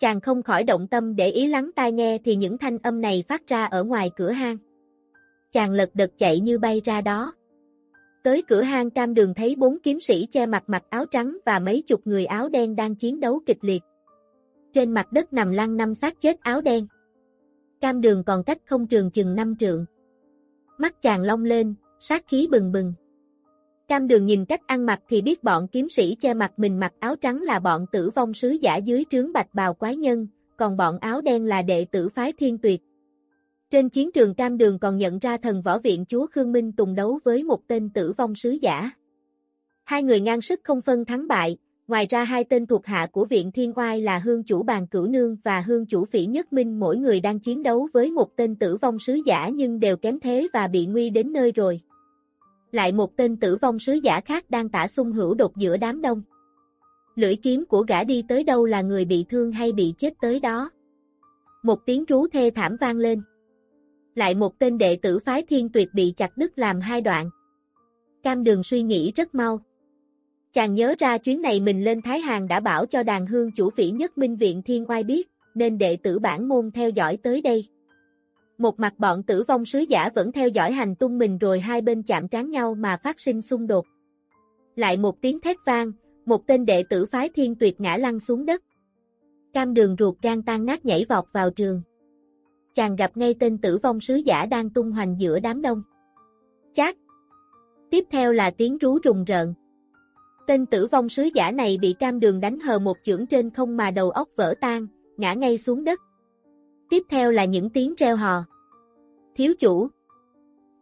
Chàng không khỏi động tâm để ý lắng tai nghe thì những thanh âm này phát ra ở ngoài cửa hang. Chàng lật đật chạy như bay ra đó. Tới cửa hang cam đường thấy bốn kiếm sĩ che mặt mặc áo trắng và mấy chục người áo đen đang chiến đấu kịch liệt. Trên mặt đất nằm lăn năm xác chết áo đen. Cam đường còn cách không trường chừng năm trượng. Mắt chàng long lên, sát khí bừng bừng. Cam đường nhìn cách ăn mặc thì biết bọn kiếm sĩ che mặt mình mặc áo trắng là bọn tử vong sứ giả dưới trướng bạch bào quái nhân, còn bọn áo đen là đệ tử phái thiên tuyệt. Trên chiến trường Cam Đường còn nhận ra thần võ viện chúa Khương Minh tùng đấu với một tên tử vong sứ giả. Hai người ngang sức không phân thắng bại, ngoài ra hai tên thuộc hạ của viện Thiên Oai là Hương chủ bàn cửu nương và Hương chủ phỉ nhất minh mỗi người đang chiến đấu với một tên tử vong sứ giả nhưng đều kém thế và bị nguy đến nơi rồi. Lại một tên tử vong sứ giả khác đang tả xung hữu đột giữa đám đông. Lưỡi kiếm của gã đi tới đâu là người bị thương hay bị chết tới đó. Một tiếng rú thê thảm vang lên lại một tên đệ tử phái thiên tuyệt bị chặt đứt làm hai đoạn. Cam đường suy nghĩ rất mau. Chàng nhớ ra chuyến này mình lên Thái Hàng đã bảo cho đàn hương chủ phỉ nhất minh viện thiên oai biết, nên đệ tử bản môn theo dõi tới đây. Một mặt bọn tử vong sứ giả vẫn theo dõi hành tung mình rồi hai bên chạm trán nhau mà phát sinh xung đột. Lại một tiếng thét vang, một tên đệ tử phái thiên tuyệt ngã lăn xuống đất. Cam đường ruột gan tan nát nhảy vọt vào trường chàng gặp ngay tên tử vong sứ giả đang tung hoành giữa đám đông. Chát! Tiếp theo là tiếng rú rùng rợn. Tên tử vong sứ giả này bị cam đường đánh hờ một chưởng trên không mà đầu óc vỡ tan, ngã ngay xuống đất. Tiếp theo là những tiếng reo hò. Thiếu chủ!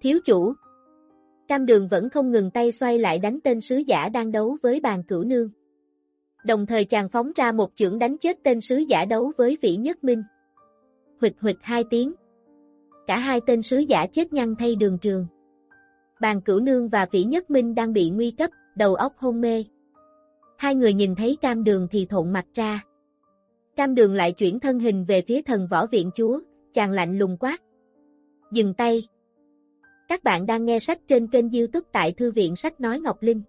Thiếu chủ! Cam đường vẫn không ngừng tay xoay lại đánh tên sứ giả đang đấu với bàn cửu nương. Đồng thời chàng phóng ra một chưởng đánh chết tên sứ giả đấu với vĩ nhất minh huỵch huỵch hai tiếng. Cả hai tên sứ giả chết nhăn thay đường trường. Bàn cửu nương và vĩ nhất minh đang bị nguy cấp, đầu óc hôn mê. Hai người nhìn thấy cam đường thì thộn mặt ra. Cam đường lại chuyển thân hình về phía thần võ viện chúa, chàng lạnh lùng quát. Dừng tay. Các bạn đang nghe sách trên kênh youtube tại Thư viện Sách Nói Ngọc Linh.